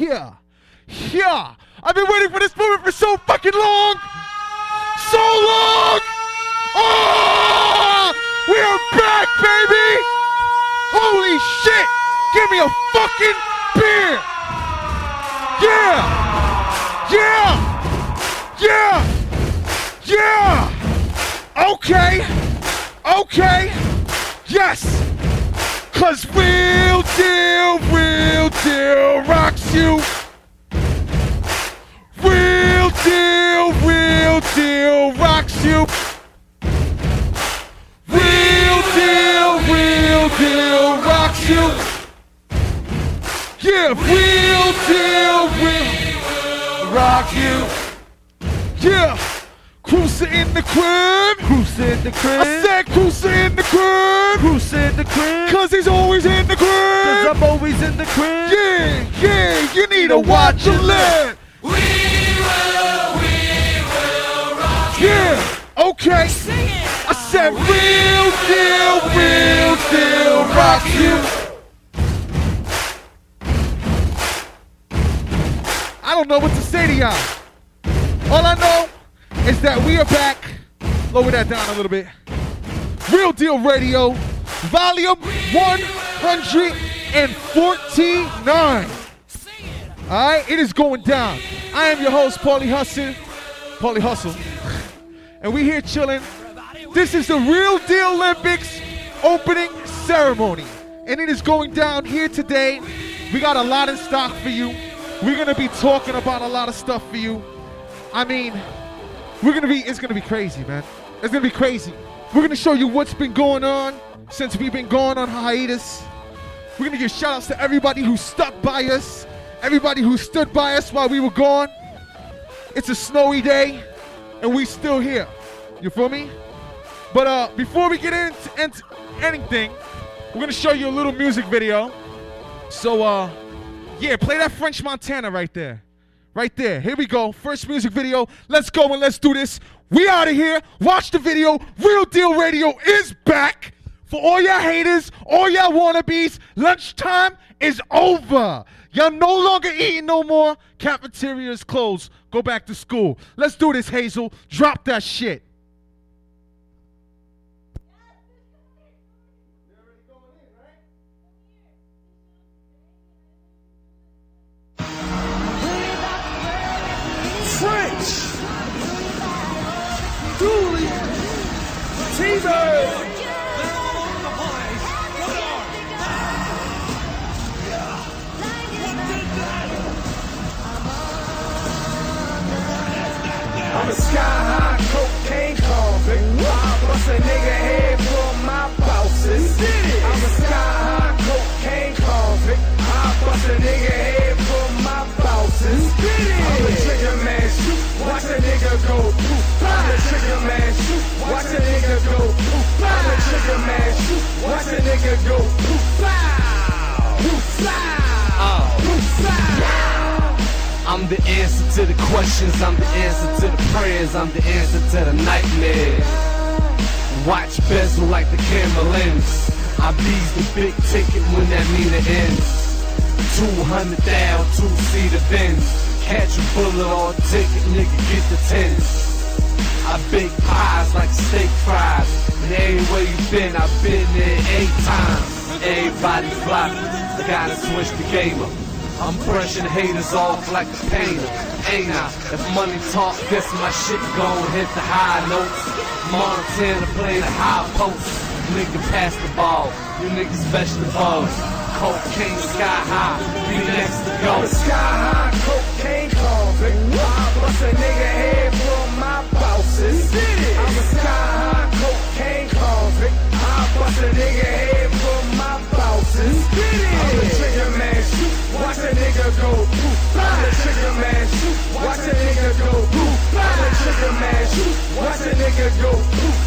here. Here. I've been waiting for this moment for so fucking long. So long. Oh, we are back, baby. Holy shit. Give me a fucking beer. Yeah. Yeah. Yeah. Yeah. Okay. Okay. Yes. Cause real deal, real deal rocks you. Real deal, real deal rocks you. Real deal, real deal rocks you. Yeah, real deal, real rock you. Yeah, Cruiser in the crib. Cruiser in the crib. I said Cruiser in the crib. Cruiser in the crib. Cause he's always in the Cause. I'm always in the crib. Yeah, yeah, you need to watch your lip. We will, we will rock you. Yeah, okay. Sing it. I said real deal, real deal rock you. I don't know what to say to y'all. All I know is that we are back. Lower that down a little bit. Real Deal Radio, volume 149. All right, it is going down. I am your host, Paulie Hustle. Paulie Hustle. And we here chilling. This is the Real Deal Olympics opening ceremony. And it is going down here today. We got a lot in stock for you. We're going to be talking about a lot of stuff for you. I mean, we're to be, it's to be crazy, man. It's to be crazy. We're to show you what's been going on since we've been going on hiatus. We're gonna give shout outs to everybody who stuck by us, everybody who stood by us while we were gone. It's a snowy day, and we're still here. You feel me? But uh, before we get into, into anything, we're gonna show you a little music video. So uh, yeah, play that French Montana right there. Right there. Here we go. First music video. Let's go and let's do this. We out of here. Watch the video. Real Deal Radio is back. For all y'all haters, all y'all wannabes, lunchtime is over. Y'all no longer eating no more. Cafeteria is closed. Go back to school. Let's do this, Hazel. Drop that shit. 闭嘴 Man, shoot. Watch a nigga go poof. Pow! Poof! Pow! I'm the answer to the questions, I'm the answer to the prayers, I'm the answer to the nightmares. Watch bezel like the camera lens. I bees the big ticket when that mean it ends. 200 down, two seater bins. Catch a bullet or ticket, nigga, get the tens. I bake pies like steak fries. And everywhere you been, I've been there eight times. Everybody flopping, I gotta switch the game up. I'm brushing haters off like a painter, ain't I? If money talk, guess my shit gon' hit the high notes. Montana play the high post. Nigga pass the ball, you niggas vegetables. Cocaine sky high, be next to go. Sky high nigga go.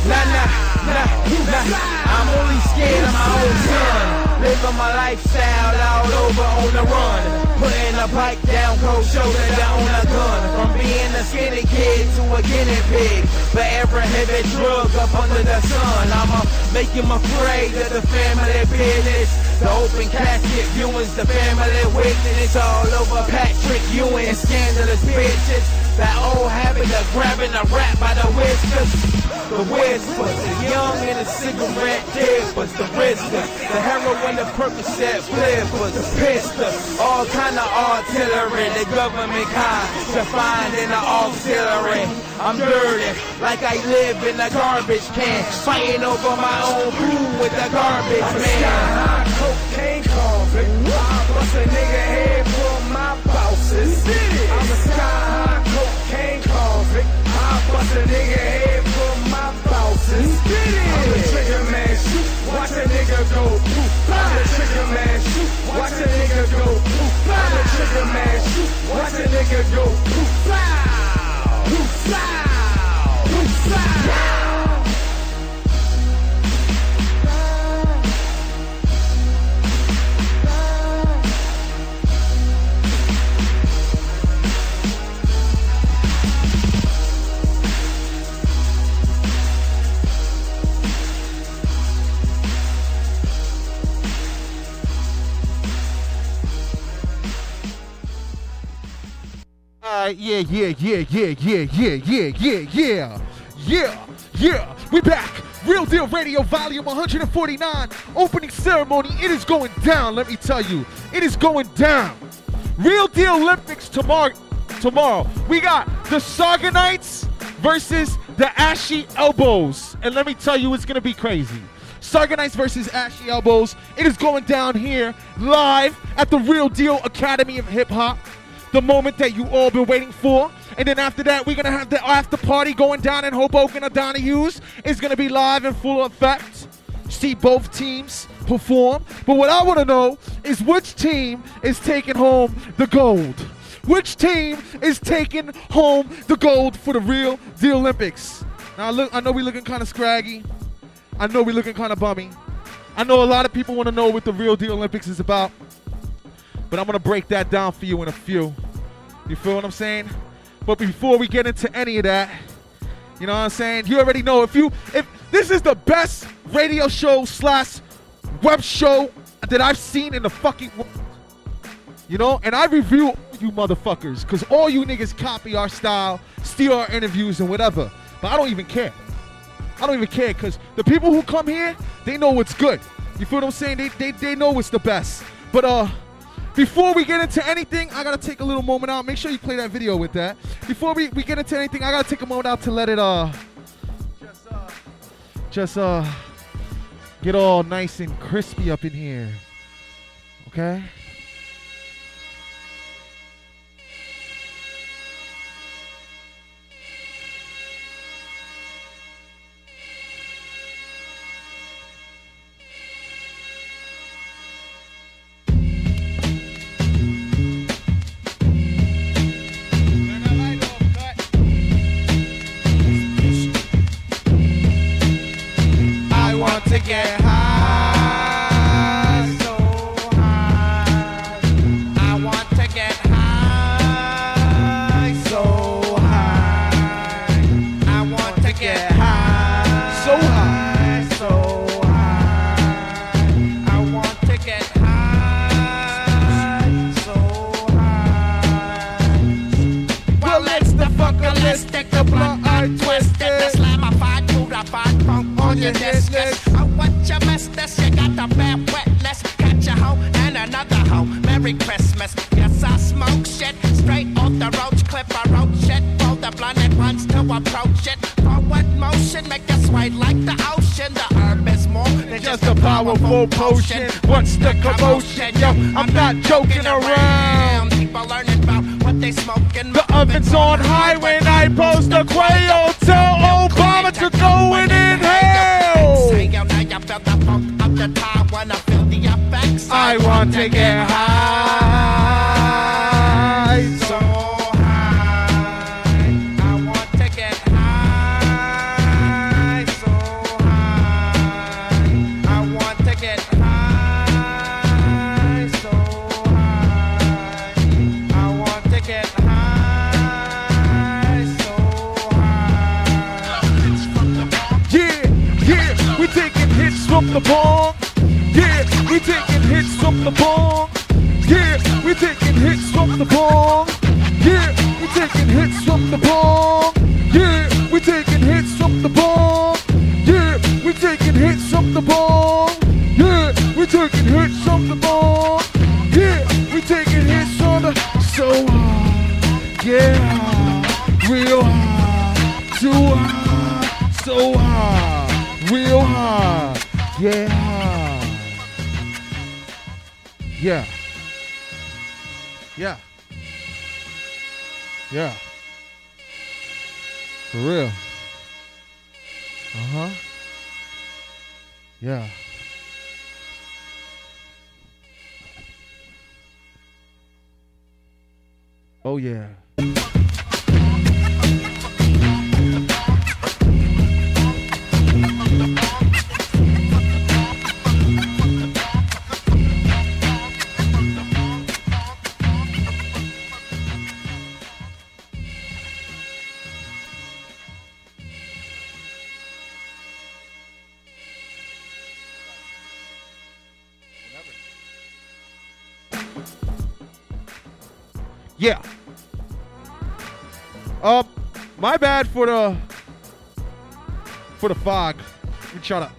Nah, nah, nah, nah. I'm only scared of my own son. Living my lifestyle all over on the run. Putting a pipe down, cold shoulder down a gun. From being a skinny kid to a guinea pig. For every heavy drug up under the sun. I'm a make him afraid of the family business. The open casket viewings, the family witness all over Patrick Ewing. Scandalous bitches. That old habit of grabbing a rat by the whiskers. The whispers, the young and the cigarette dippers, the riskers, the heroin, the Percocet flippers, the pistol, all kind of artillery, the government kind, to find in the auxiliary. I'm dirty, like I live in a garbage can, fighting over my own crew with the garbage I'm a man. sky-high cocaine convict. I bust a nigga head for my bosses. I'm a sky-high cocaine convict. I bust a nigga head bosses. I'm a trigger man, shoot, watch a nigga go poof. I'm a trigger man, shoot, watch a nigga go poof. I'm a trigger man, shoot, watch a nigga go poof. Pow! Poof! Pow! Poof! Pow! Yeah, yeah, yeah, yeah, yeah, yeah, yeah, yeah, yeah, yeah, yeah. We back. Real Deal Radio, Volume 149, opening ceremony. It is going down. Let me tell you, it is going down. Real Deal Olympics tomorrow. Tomorrow we got the Saga Knights versus the Ashy Elbows, and let me tell you, it's gonna be crazy. Saga Knights versus Ashy Elbows. It is going down here live at the Real Deal Academy of Hip Hop the moment that you all been waiting for. And then after that, we're gonna have the after party going down in Hoboken or Donahue's. It's gonna be live in full of effect. See both teams perform. But what I wanna know is which team is taking home the gold? Which team is taking home the gold for the real deal Olympics? Now look, I know we're looking kind of scraggy. I know we're looking kind of bummy. I know a lot of people want to know what the real deal Olympics is about. But I'm gonna break that down for you in a few. You feel what I'm saying? But before we get into any of that, you know what I'm saying? You already know if you if this is the best radio show slash web show that I've seen in the fucking world. You know, and I review you motherfuckers, because all you niggas copy our style, steal our interviews and whatever. But I don't even care. I don't even care because the people who come here, they know what's good. You feel what I'm saying? They, they, they know what's the best. But uh, before we get into anything, I gotta take a little moment out. Make sure you play that video with that. Before we, we get into anything, I gotta take a moment out to let it uh just uh just uh get all nice and crispy up in here. Okay? To get high, Oh, yeah. Bad for the for the fog. We try to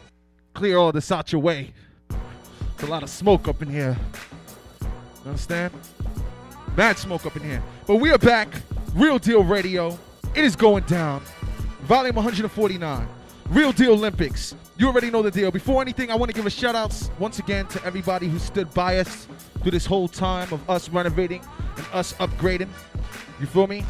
clear all this out your way. There's a lot of smoke up in here. You understand? Bad smoke up in here. But we are back. Real Deal Radio. It is going down. Volume 149. Real Deal Olympics. You already know the deal. Before anything, I want to give a shout outs once again to everybody who stood by us through this whole time of us renovating and us upgrading. You feel me?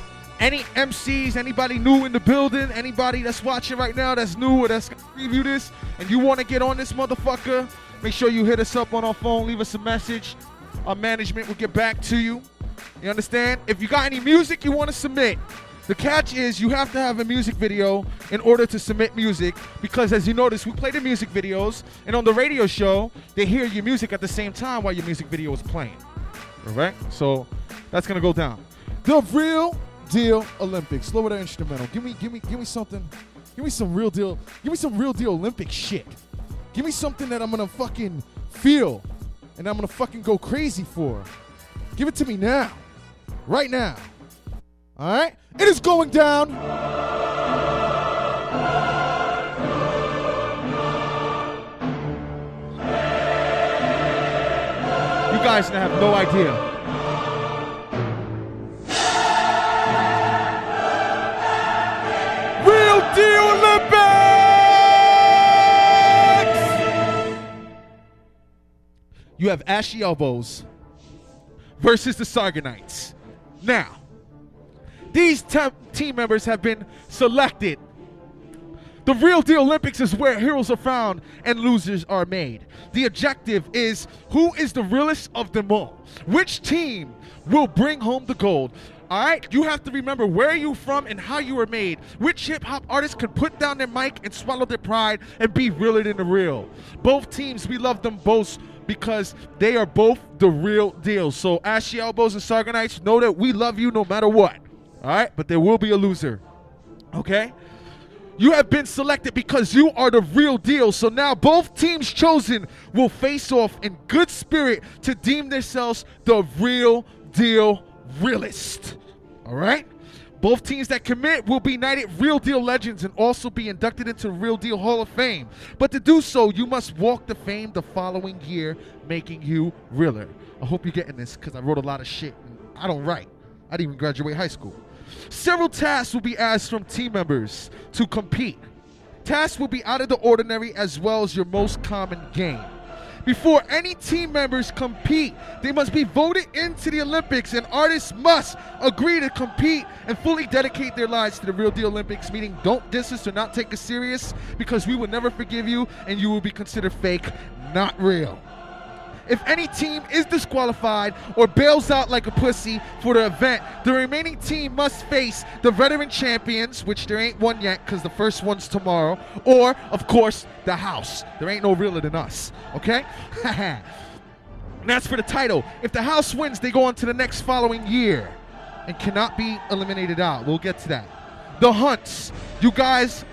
Any MCs, anybody new in the building, anybody that's watching right now that's new or that's review this, and you want to get on this motherfucker, make sure you hit us up on our phone, leave us a message. Our management will get back to you. You understand? If you got any music you want to submit, the catch is you have to have a music video in order to submit music because as you notice, we play the music videos and on the radio show, they hear your music at the same time while your music video is playing. All right? So that's gonna go down. The real deal Olympics. Lower the instrumental. Give me, give me, give me something. Give me some real deal. Give me some real deal Olympic shit. Give me something that I'm gonna fucking feel and I'm gonna fucking go crazy for. Give it to me now. Right now. All right? It is going down. You guys have no idea. Real Deal Olympics! You have Ashy Elbows versus the Sargonites. Now, these te- team members have been selected. The real deal Olympics is where heroes are found and losers are made. The objective is who is the realest of them all? Which team will bring home the gold? All right, you have to remember where you from and how you were made. Which hip hop artist can put down their mic and swallow their pride and be realer than the real? Both teams, we love them both because they are both the real deal. So, Ashy Elbows and Sargonites, know that we love you no matter what. All right, but there will be a loser. Okay? You have been selected because you are the real deal. So now both teams chosen will face off in good spirit to deem themselves the real deal realist. All right? Both teams that commit will be knighted Real Deal Legends and also be inducted into the Real Deal Hall of Fame. But to do so, you must walk the fame the following year, making you realer. I hope you're getting this because I wrote a lot of shit. I don't write. I didn't even graduate high school. Several tasks will be asked from team members to compete. Tasks will be out of the ordinary as well as your most common game. Before any team members compete, they must be voted into the Olympics, and artists must agree to compete and fully dedicate their lives to the real deal Olympics, meaning don't diss us or not take us serious because we will never forgive you and you will be considered fake, not real. If any team is disqualified or bails out like a pussy for the event, the remaining team must face the veteran champions, which there ain't one yet because the first one's tomorrow, or, of course, the house. There ain't no realer than us, okay? and that's for the title. If the house wins, they go on to the next following year and cannot be eliminated out. We'll get to that. The hunts. You guys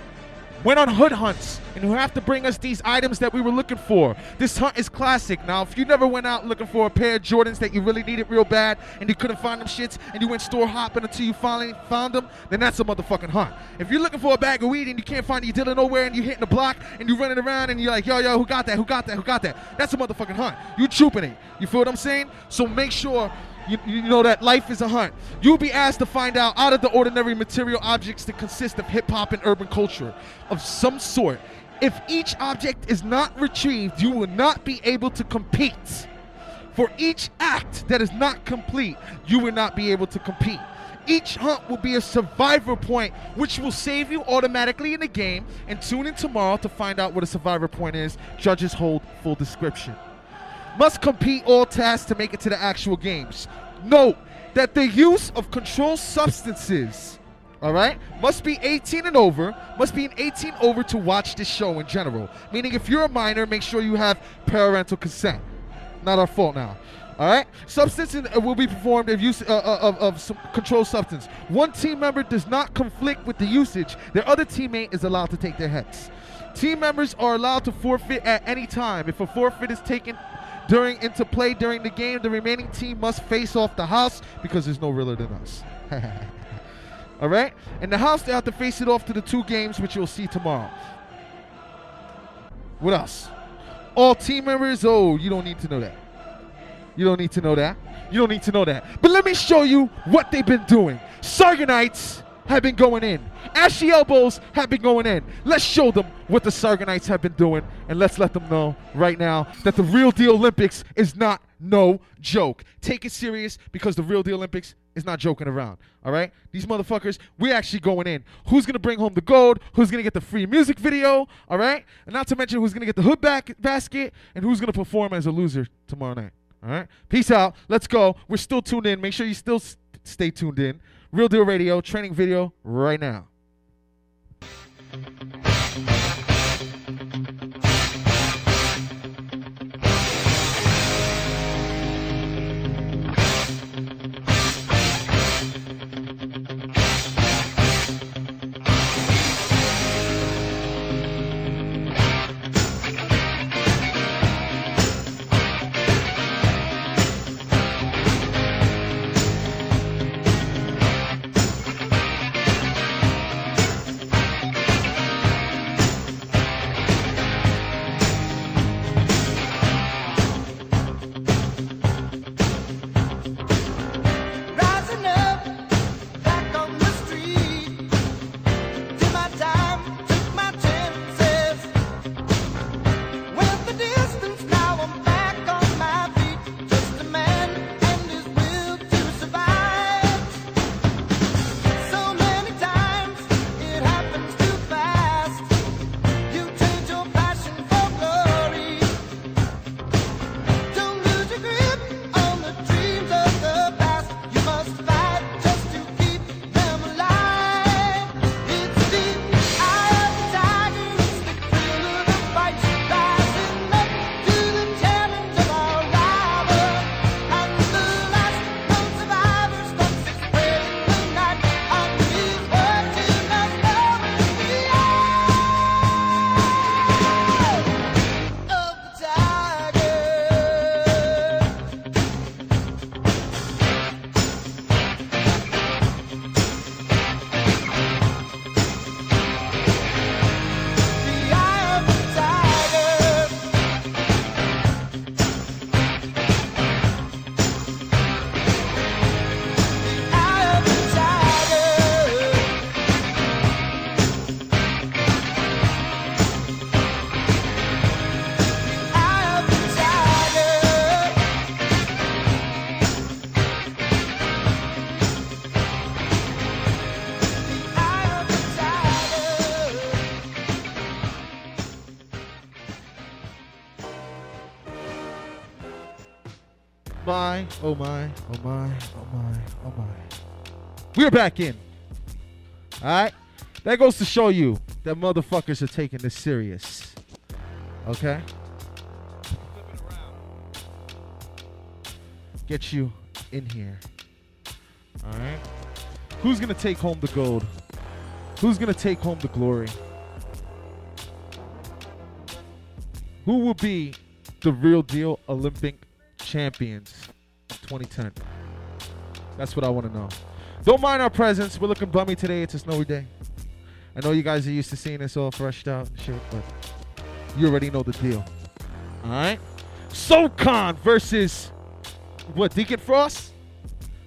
went on hood hunts and who have to bring us these items that we were looking for. This hunt is classic. Now, if you never went out looking for a pair of Jordans that you really needed real bad and you couldn't find them shits and you went store hopping until you finally found them, then that's a motherfucking hunt. If you're looking for a bag of weed and you can't find it, you're dealing nowhere and you're hitting the block and you're running around and you're like, yo, yo, who got that? Who got that? Who got that? That's a motherfucking hunt. You're trooping it. You feel what I'm saying? So make sure you, you know that life is a hunt. You'll be asked to find out out of the ordinary material objects that consist of hip hop and urban culture of some sort. If each object is not retrieved, you will not be able to compete. For each act that is not complete, you will not be able to compete. Each hunt will be a survivor point, which will save you automatically in the game. And tune in tomorrow to find out what a survivor point is. Judges hold full description must compete all tasks to make it to the actual games. Note that the use of controlled substances, all right, must be 18 and over, must be an 18 over to watch this show in general. Meaning, if you're a minor, make sure you have parental consent. Not our fault now. All right. Substance uh, will be performed if use uh, uh, of, of controlled substance. One team member does not conflict with the usage. Their other teammate is allowed to take their heads. Team members are allowed to forfeit at any time. If a forfeit is taken during into play during the game, the remaining team must face off the house because there's no realer than us. All right? And the house, they have to face it off to the two games, which you'll see tomorrow. What else? All team members, oh, you don't need to know that. You don't need to know that. You don't need to know that. But let me show you what they've been doing. Sargonites have been going in. Ashy elbows have been going in. Let's show them what the Sargonites have been doing, and let's let them know right now that the real deal Olympics is not no joke. Take it serious because the real deal Olympics is not joking around. All right, these motherfuckers, we're actually going in. Who's gonna bring home the gold? Who's gonna get the free music video? All right, and not to mention who's gonna get the hood back basket and who's gonna perform as a loser tomorrow night. All right, peace out. Let's go. We're still tuned in. Make sure you still s- stay tuned in. Real Deal Radio training video right now. My, oh my, oh my, oh my, oh my. We're back in. All right? That goes to show you that motherfuckers are taking this serious. Okay? Get you in here. All right? Who's going to take home the gold? Who's going to take home the glory? Who will be the real deal Olympic champions in 2010? That's what I want to know. Don't mind our presence. We're looking bummy today. It's a snowy day. I know you guys are used to seeing us all freshed out and shit, but you already know the deal. All right? SoCon versus what? Deacon Frost?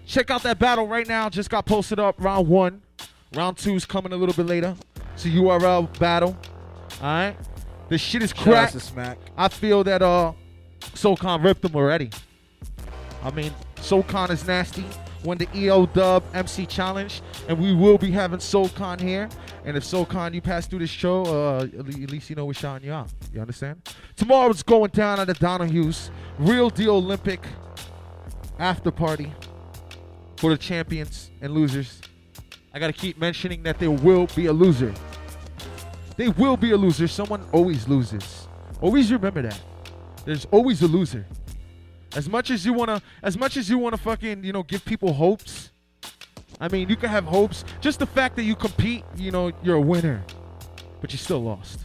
Check out that battle right now. Just got posted up. Round one. Round two's coming a little bit later. It's a URL battle. All right? This shit is. Smack. I feel that uh SoCon ripped them already. I mean, SoCon is nasty. Won the EO Dub MC Challenge, and we will be having SoCon here. And if SoCon you pass through this show, uh, at least you know we're shouting you out. You understand? Tomorrow's going down at the Donahue's Real Deal Olympic after party for the champions and losers. I gotta keep mentioning that there will be a loser. They will be a loser. Someone always loses. Always remember that. There's always a loser. As much as you wanna, as much as you wanna fucking, you know, give people hopes. I mean, you can have hopes. Just the fact that you compete, you know, you're a winner, but you still lost.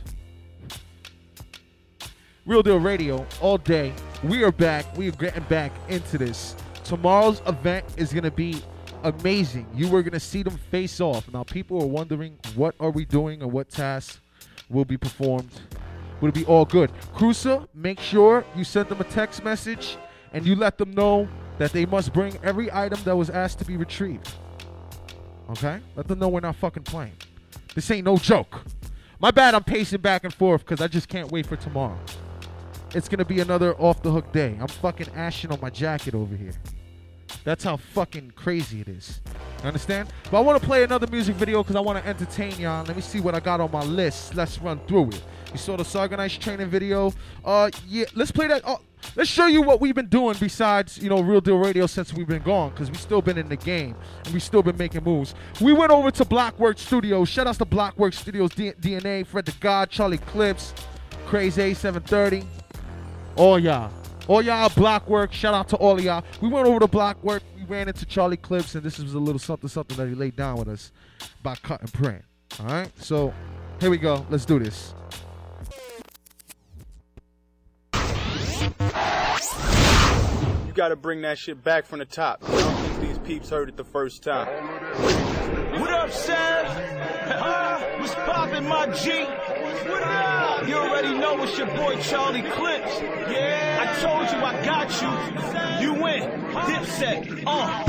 Real Deal Radio all day. We are back. We are getting back into this. Tomorrow's event is gonna be amazing. You are gonna see them face off. Now, people are wondering what are we doing and what tasks will be performed. It be all good? Cruza, make sure you send them a text message and you let them know that they must bring every item that was asked to be retrieved. Okay? Let them know we're not fucking playing. This ain't no joke. My bad, I'm pacing back and forth because I just can't wait for tomorrow. It's gonna be another off the hook day. I'm fucking ashing on my jacket over here. That's how fucking crazy it is. You understand? But I want to play another music video because I want to entertain y'all. Let me see what I got on my list. Let's run through it. You saw the Sargonite training video. Uh, yeah, let's play that. Oh, let's show you what we've been doing besides, you know, Real Deal Radio since we've been gone because we've still been in the game and we've still been making moves. We went over to Blockwork Studios. Shout outs to Blockwork Studios, D- DNA, Fred the God, Charlie Clips, Crazy A730. All y'all. All y'all Blockwork, Shout out to all of y'all. We went over to Blockwork. We ran into Charlie Clips, and this was a little something something that he laid down with us by cut and print. All right. So here we go. Let's do this. You gotta bring that shit back from the top. I don't think these peeps heard it the first time. What up, Sam? Huh? What's poppin', my G? What up? You already know it's your boy Charlie Clips. Yeah. I told you I got you. You win. Dipset. Uh.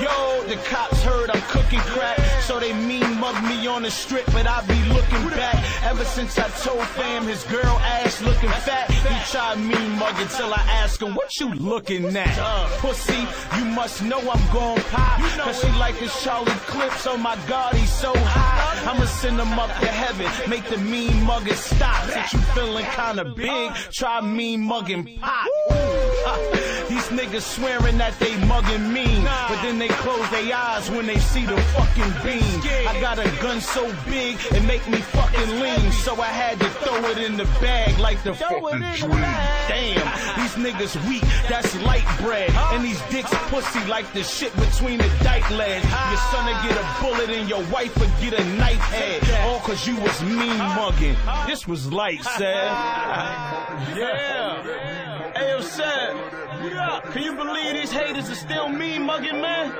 Yo, the cops heard I'm cooking crack, so they mean mug me on the strip, but I be looking back. Ever since I told fam his girl ass looking fat, he tried mean mugging till I ask him, what you looking at? Pussy, you must know I'm gon' pop, cause she like his Charlie Clips, oh my god, he's so hot. I'ma send him up to heaven, make the mean mugging stop. Since you feeling kinda big, try mean mugging pop. These niggas swearing that they mugging mean, but then they close their eyes when they see the fucking beam. I got a gun so big it make me fucking lean, so I had to throw it in the bag like the fucking dream. Damn, these niggas weak, that's light bread, and these dicks pussy like the shit between the dyke legs. Your son will get a bullet and your wife will get a knife head, all cause you was mean mugging. This was light, said. Yeah. Hey, yo, Sam. Can you believe these haters are still mean mugging, man?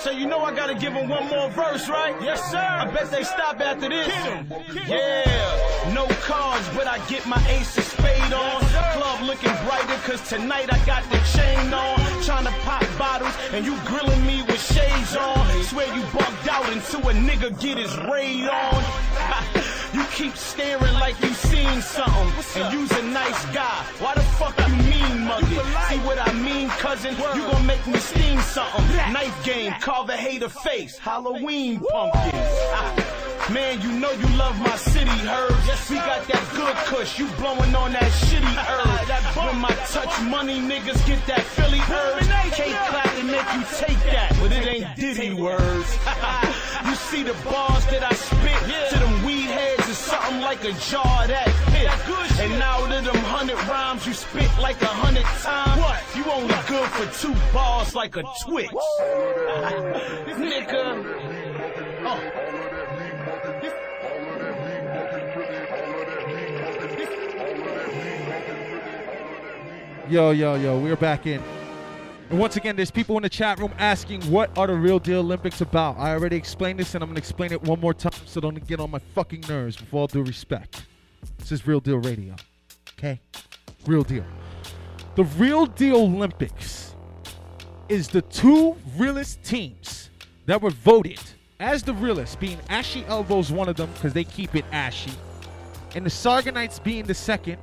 So you know I gotta give them one more verse, right? Yes, sir. I bet they stop after this. Yeah. No cards, but I get my ace of spade on. Club looking brighter, cause tonight I got the chain on. Trying to pop bottles, and you grilling me with shades on. Swear you bugged out until a nigga get his raid on. You keep staring like you seen something, and you's a nice guy. Why the fuck you mugging? See what I mean, cousin? You gon' make me steam something. Knife game, carve a hater face. Halloween pumpkins. Man, you know you love my city, herbs. Yes, We got that good kush, you blowing on that shitty herb. that When my touch money niggas get that Philly herb, cake clap and make you take that, but it ain't Diddy words. you see the bars that I spit to them to something like a jar that fit. And out of them hundred rhymes you spit like a hundred times, what? you only good for two bars like a Twix. Nigga. Oh. Yo, yo, yo, we're back in. And once again, there's people in the chat room asking, what are the real deal Olympics about? I already explained this, and I'm going to explain it one more time so don't get on my fucking nerves with all due respect. This is Real Deal Radio. Okay? Real deal. The Real Deal Olympics is the two realest teams that were voted as the realest, being Ashy Elbows one of them because they keep it ashy, and the Sargonites being the second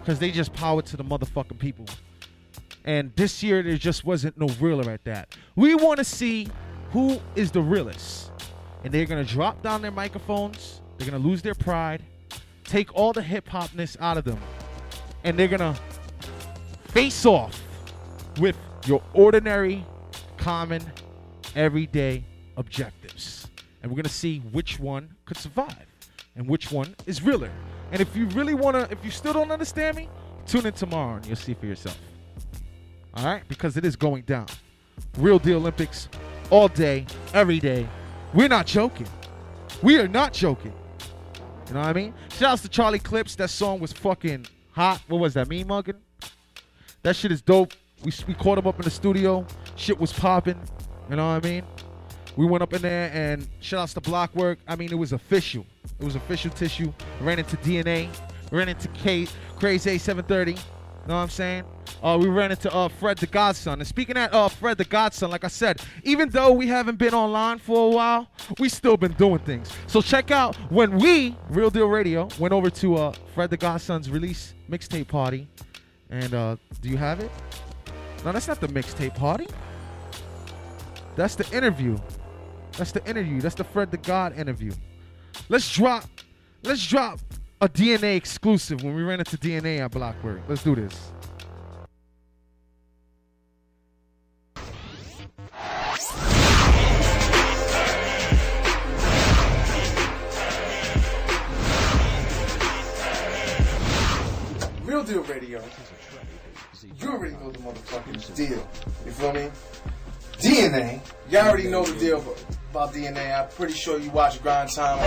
because they just power to the motherfucking people. And this year there just wasn't no realer at that. We want to see who is the realest, and they're gonna drop down their microphones. They're gonna lose their pride, take all the hip hopness out of them, and they're gonna face off with your ordinary, common, everyday objectives. And we're gonna see which one could survive and which one is realer. And if you really wanna, if you still don't understand me, tune in tomorrow and you'll see for yourself. All right, because it is going down. Real deal Olympics, all day, every day. We're not joking. We are not joking. You know what I mean? Shouts to Charlie Clips. That song was fucking hot. What was that? Me mugging? That shit is dope. We, we caught him up in the studio. Shit was popping. You know what I mean? We went up in there and shout outs to Blockwork. I mean, it was official. It was official tissue. Ran into DNA. Ran into Kate. Crazy A730. Know what I'm saying? Uh, we ran into uh, Fred the Godson. And speaking at uh, Fred the Godson, like I said, even though we haven't been online for a while, we still been doing things. So check out when we, Real Deal Radio, went over to uh, Fred the Godson's release mixtape party. And uh, do you have it? No, that's not the mixtape party. That's the interview. That's the interview. That's the Fred the God interview. Let's drop. Let's drop a DNA exclusive when we ran into DNA at Blockwork. Let's do this. Real Deal Radio. You already know the motherfucking deal. You feel me? DNA. Y'all already know the deal DNA. I'm pretty sure you watch Grind Time.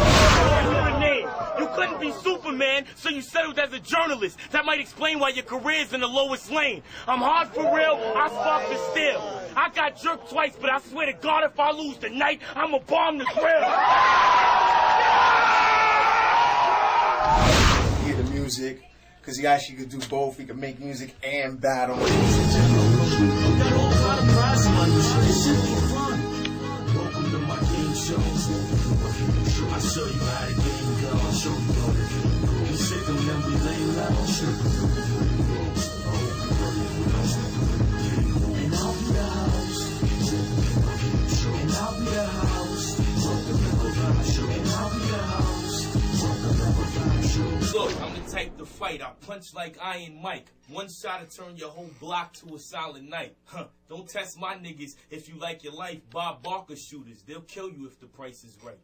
You couldn't be Superman, so you settled as a journalist. That might explain why your career's in the lowest lane. I'm hard for real, I spark the steel. I got jerked twice, but I swear to God, if I lose tonight, I'ma bomb the grill. Hear the music, because he actually could do both. He could make music and battle. Type to fight. I punch like Iron Mike. One shot to turn your whole block to a solid night. Huh. Don't test my niggas if you like your life. Bob Barker shooters. They'll kill you if the price is right.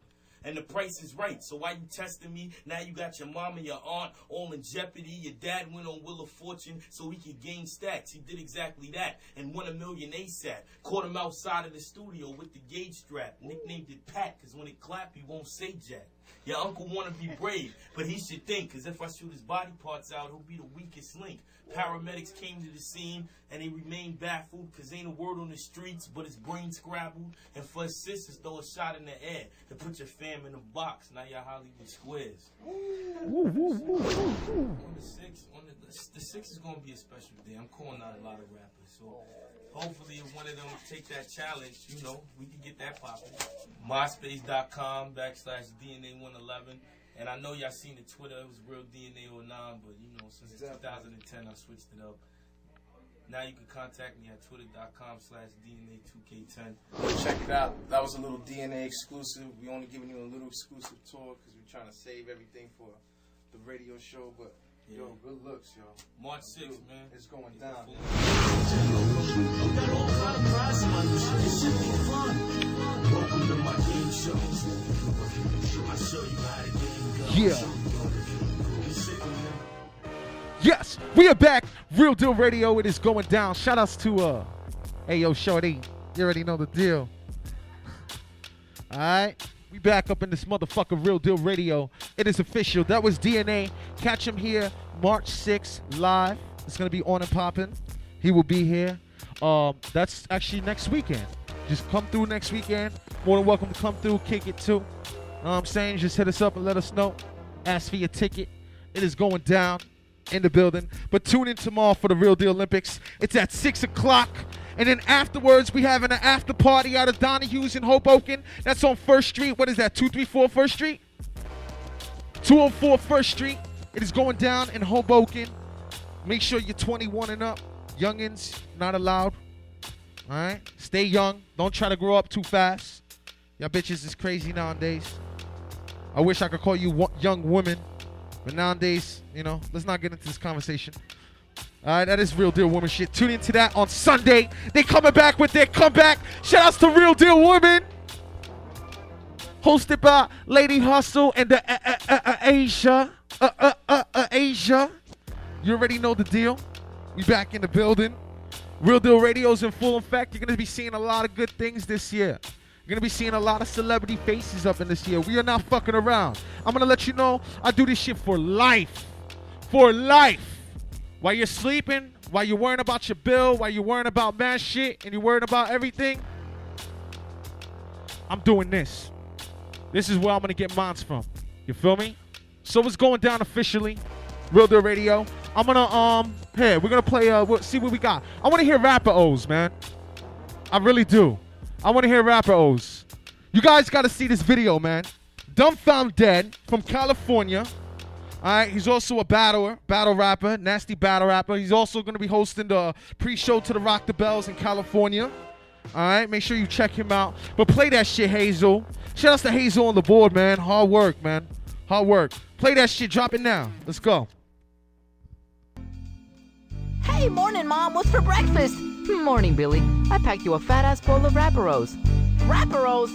And the price is right. So why you testing me? Now you got your mom and your aunt all in jeopardy. Your dad went on Wheel of Fortune so he could gain stacks. He did exactly that and won a million ASAP. Caught him outside of the studio with the gauge strap. Nicknamed it Pat, cause when it clap, he won't say jack. Your uncle wanna be brave, but he should think, cause if I shoot his body parts out, he'll be the weakest link. Paramedics came to the scene and they remained baffled, cause ain't a word on the streets, but his brain scrabbled. And for his sisters, throw a shot in the air to put your fam in a box. Now y'all Hollywood squares. On the six, on the, the six is gonna be a special day. I'm calling out a lot of rappers, so hopefully if one of them take that challenge, you know, we can get that popping. MySpace.com backslash DNA111. And I know y'all seen the Twitter, it was real DNA09, but you know, since 2010 I switched it up. Now you can contact me at twitter.com slash DNA2K10. Check it out. That was a little DNA exclusive. We only giving you a little exclusive tour because we're trying to save everything for the radio show. But yo, good looks, yo. March 6th, man. It's going down. Yeah. Yes, we are back. Real Deal Radio. It is going down. Shout outs to uh Hey yo, Shorty. You already know the deal. Alright. We back up in this motherfucker Real Deal Radio. It is official. That was DNA. Catch him here March 6th live. It's gonna be on and popping. He will be here. Um, that's actually next weekend. Just come through next weekend. More than welcome to come through, kick it too. Know I'm saying? Just hit us up and let us know. Ask for your ticket. It is going down in the building. But tune in tomorrow for the Real Deal Olympics. It's at 6 o'clock. And then afterwards, we having an after party out of Donahue's in Hoboken. That's on First Street. What is that? 234 First Street? 204 First Street. It is going down in Hoboken. Make sure you're 21 and up. Youngins, not allowed. All right? Stay young. Don't try to grow up too fast. Y'all bitches is crazy nowadays. I wish I could call you young women, but nowadays, you know, let's not get into this conversation. All right, that is real deal woman shit. Tune into that on Sunday. They coming back with their comeback. Shout outs to Real Deal Woman. Hosted by Lady Hustle and the uh, uh, uh, uh, Asia. Uh, uh, Asia. You already know the deal. We back in the building. Real Deal Radio's in full effect. You're gonna be seeing a lot of good things this year. You're gonna be seeing a lot of celebrity faces up in this year. We are not fucking around. I'm gonna let you know I do this shit for life. For life. While you're sleeping, while you're worrying about your bill, while you're worrying about mad shit, and you're worrying about everything, I'm doing this. This is where I'm gonna get mines from. You feel me? So it's going down officially. Real Deal Radio. I'm gonna um here, we're gonna play uh we'll see what we got. I wanna hear rapper O's, man. I really do. I wanna hear rapper O's. You guys gotta see this video, man. Dumbfoundead from California. Alright, he's also a battler, battle rapper, nasty battle rapper. He's also gonna be hosting the pre-show to the Rock the Bells in California. Alright, make sure you check him out. But play that shit, Hazel. Shout outs to Hazel on the board, man. Hard work, man. Hard work. Play that shit, drop it now. Let's go. Hey, morning, Mom. What's for breakfast? Morning, Billy. I packed you a fat ass bowl of Rapparos. Rapparos?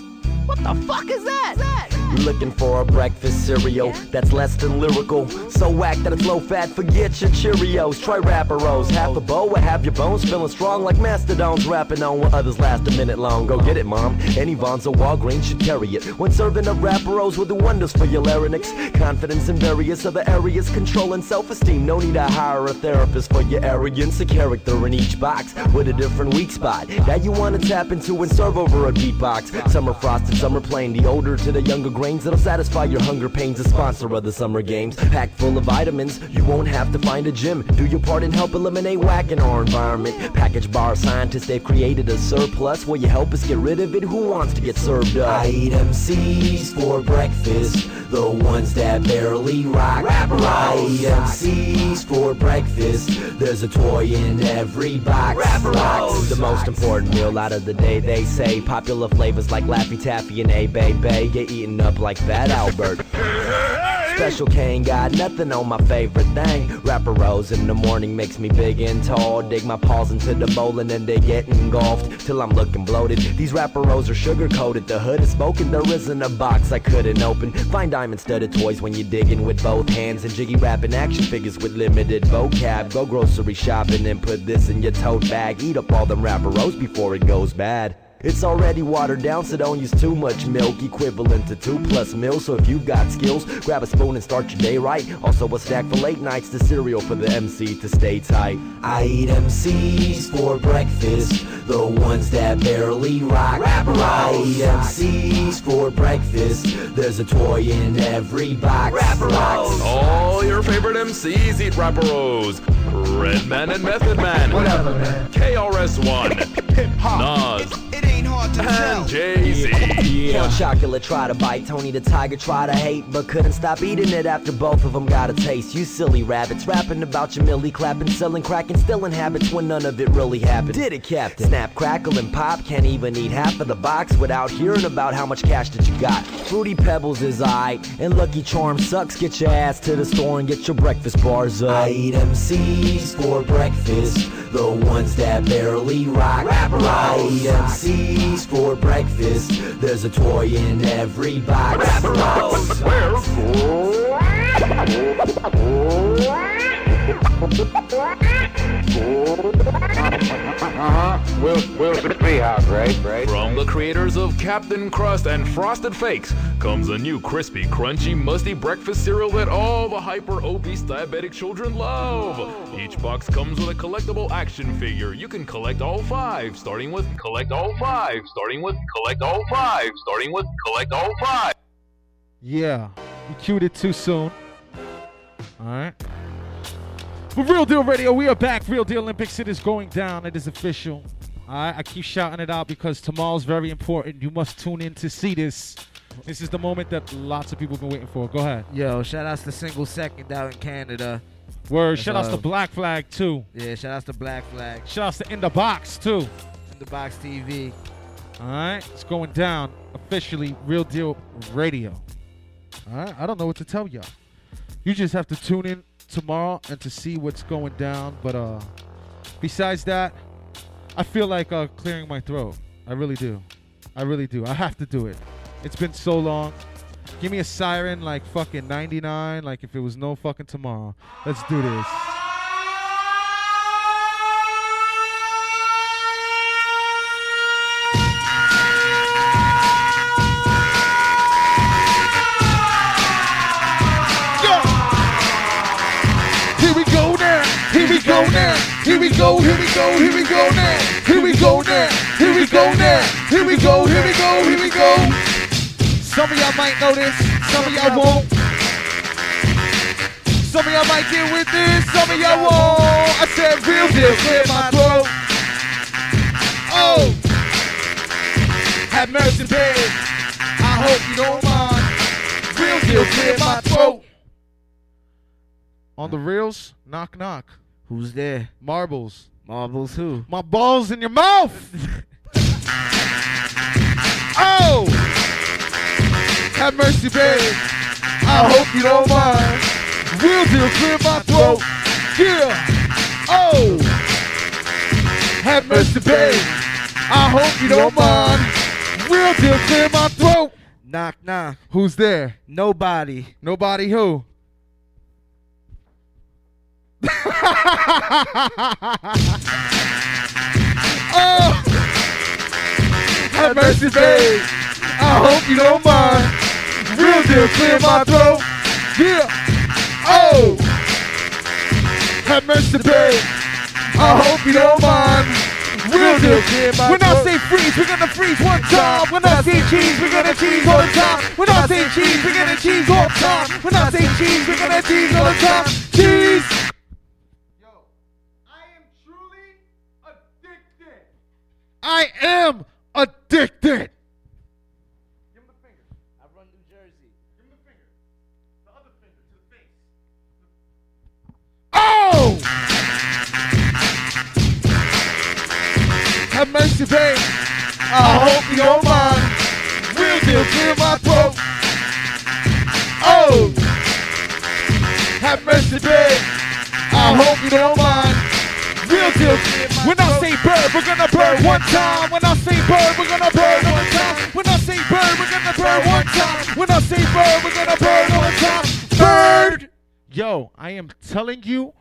What the fuck is that? Looking for a breakfast cereal that's less than lyrical. So whack that it's low fat, forget your Cheerios. Try Rapparos, half a bowl, have your bones feeling strong like mastodons. Rapping on what others last a minute long. Go get it, mom. Any Vons or Walgreens should carry it. When serving up Rapparos will do wonders for your larynx. Confidence in various other areas, control and self esteem. No need to hire a therapist for your arrogance. A character in each box with a different weak spot that you want to tap into and serve over a beatbox. Some are frosted, some are plain. The older to the younger grains that'll satisfy your hunger pains. A sponsor of the summer games, packed full of vitamins. You won't have to find a gym. Do your part and help eliminate whack in our environment. Package bar scientists, they've created a surplus where you help us get rid of it. Who wants to get served up? I eat MCs for breakfast, the ones that barely rock. I eat MCs for breakfast. There's a toy in every box. Box. The most important meal out of the day, they say. Popular flavors like Laffy Taffy and A Bay Bay get eaten up like Fat Albert. Special K ain't got nothing on my favorite thing. Rapper Rose in the morning makes me big and tall. Dig my paws into the bowl and then they get engulfed till I'm looking bloated. These Rapper Rose are sugar coated. The hood is smoking. There isn't a box I couldn't open. Find diamond studded toys when you're digging with both hands and jiggy rapping action figures with limited vocab. Go grocery shopping and put this in your tote bag. Eat up all them Rapper Rose before it goes bad. It's already watered down, so don't use too much milk, equivalent to two plus meals. So if you've got skills, grab a spoon and start your day right. Also, a snack for late nights, the cereal for the MC to stay tight. I eat MCs for breakfast, the ones that barely rock. I eat MCs for breakfast, there's a toy in every box. box. All your favorite MCs eat Rapparos. Redman and Method Man. Whatever, man. KRS-One. Nas. It ain't hard to And Jay-Z. Count Chocula try to bite, Tony the Tiger try to hate, but couldn't stop eating it after both of them got a taste. You silly rabbits, rapping about your millie clapping, selling crack and stealing habits when none of it really happened. Did it, Captain? Snap, crackle, and pop, can't even eat half of the box without hearing about how much cash that you got. Fruity Pebbles is alright, and Lucky Charm sucks. Get your ass to the store and get your breakfast bars up. I eat MCs for breakfast, the ones that barely rock. I eat MCs for breakfast, there's a toy in every box. Will, Will Treehouse, right? right, right. From the creators of Captain Crust and Frosted Fakes comes a new crispy, crunchy, musty breakfast cereal that all the hyper obese diabetic children love. Each box comes with a collectible action figure. You can collect all five, starting with collect all five, starting with collect all five, starting with collect all five. Yeah, you cued it too soon. All right. But Real Deal Radio, we are back. Real Deal Olympics, it is going down. It is official. All right, I keep shouting it out because tomorrow's very important. You must tune in to see this. This is the moment that lots of people have been waiting for. Go ahead. Yo, shout outs to Single Second out in Canada. Word. That's, Shout outs uh, to Black Flag, too. Yeah, shout outs to Black Flag. Shout outs to In the Box, too. In the Box TV. All right, it's going down officially. Real Deal Radio. All right, I don't know what to tell y'all. You just have to tune in tomorrow and to see what's going down. But uh, besides that, I feel like uh, clearing my throat. I really do. I really do. I have to do it. It's been so long. Give me a siren like fucking 99, like if it was no fucking tomorrow. Let's do this. Go now. Here we go. Here we go. Here we go now. Here we go now. Here we go now. Here we go. Here we go. Here we go. Some of y'all might know this. Some of y'all won't. Some of y'all might get with this. Some of y'all won't. I said real deal. Clear my throat. Oh. Have mercy, babe. I hope you don't mind. Real deal. Clear my throat. On the reels, knock knock. Who's there? Marbles. Marbles who? My balls in your mouth. oh! Have mercy, babe. I hope you don't mind. Real deal, clear my throat. Yeah. Oh! Have mercy, babe. I hope you don't mind. Real deal, clear my throat. Knock knock. Who's there? Nobody. Nobody who? Oh! Have mercy, babe. I hope you don't mind. Real deal, clear my throat. Yeah. Oh! Have mercy, babe. I hope you don't mind. Real deal, clear my When I say freeze, we're gonna freeze one time. When I say cheese, we're gonna cheese all the time. When I say cheese, we're gonna cheese all the time. When I say cheese, we're gonna cheese all the time. Cheese! I am addicted. Give him the finger. I run New Jersey. Give him the finger. The other finger to the face. Oh! Have mercy, babe. I hope you don't mind. Real deal, clear my throat. Oh! Have mercy, babe. I hope you don't mind. Real deal. When I say bird, we're gonna bird one time. When I say bird, we're gonna bird one time. When I say bird, we're gonna bird one time. When I say bird, we're gonna bird one time. Bird! Yo, I am telling you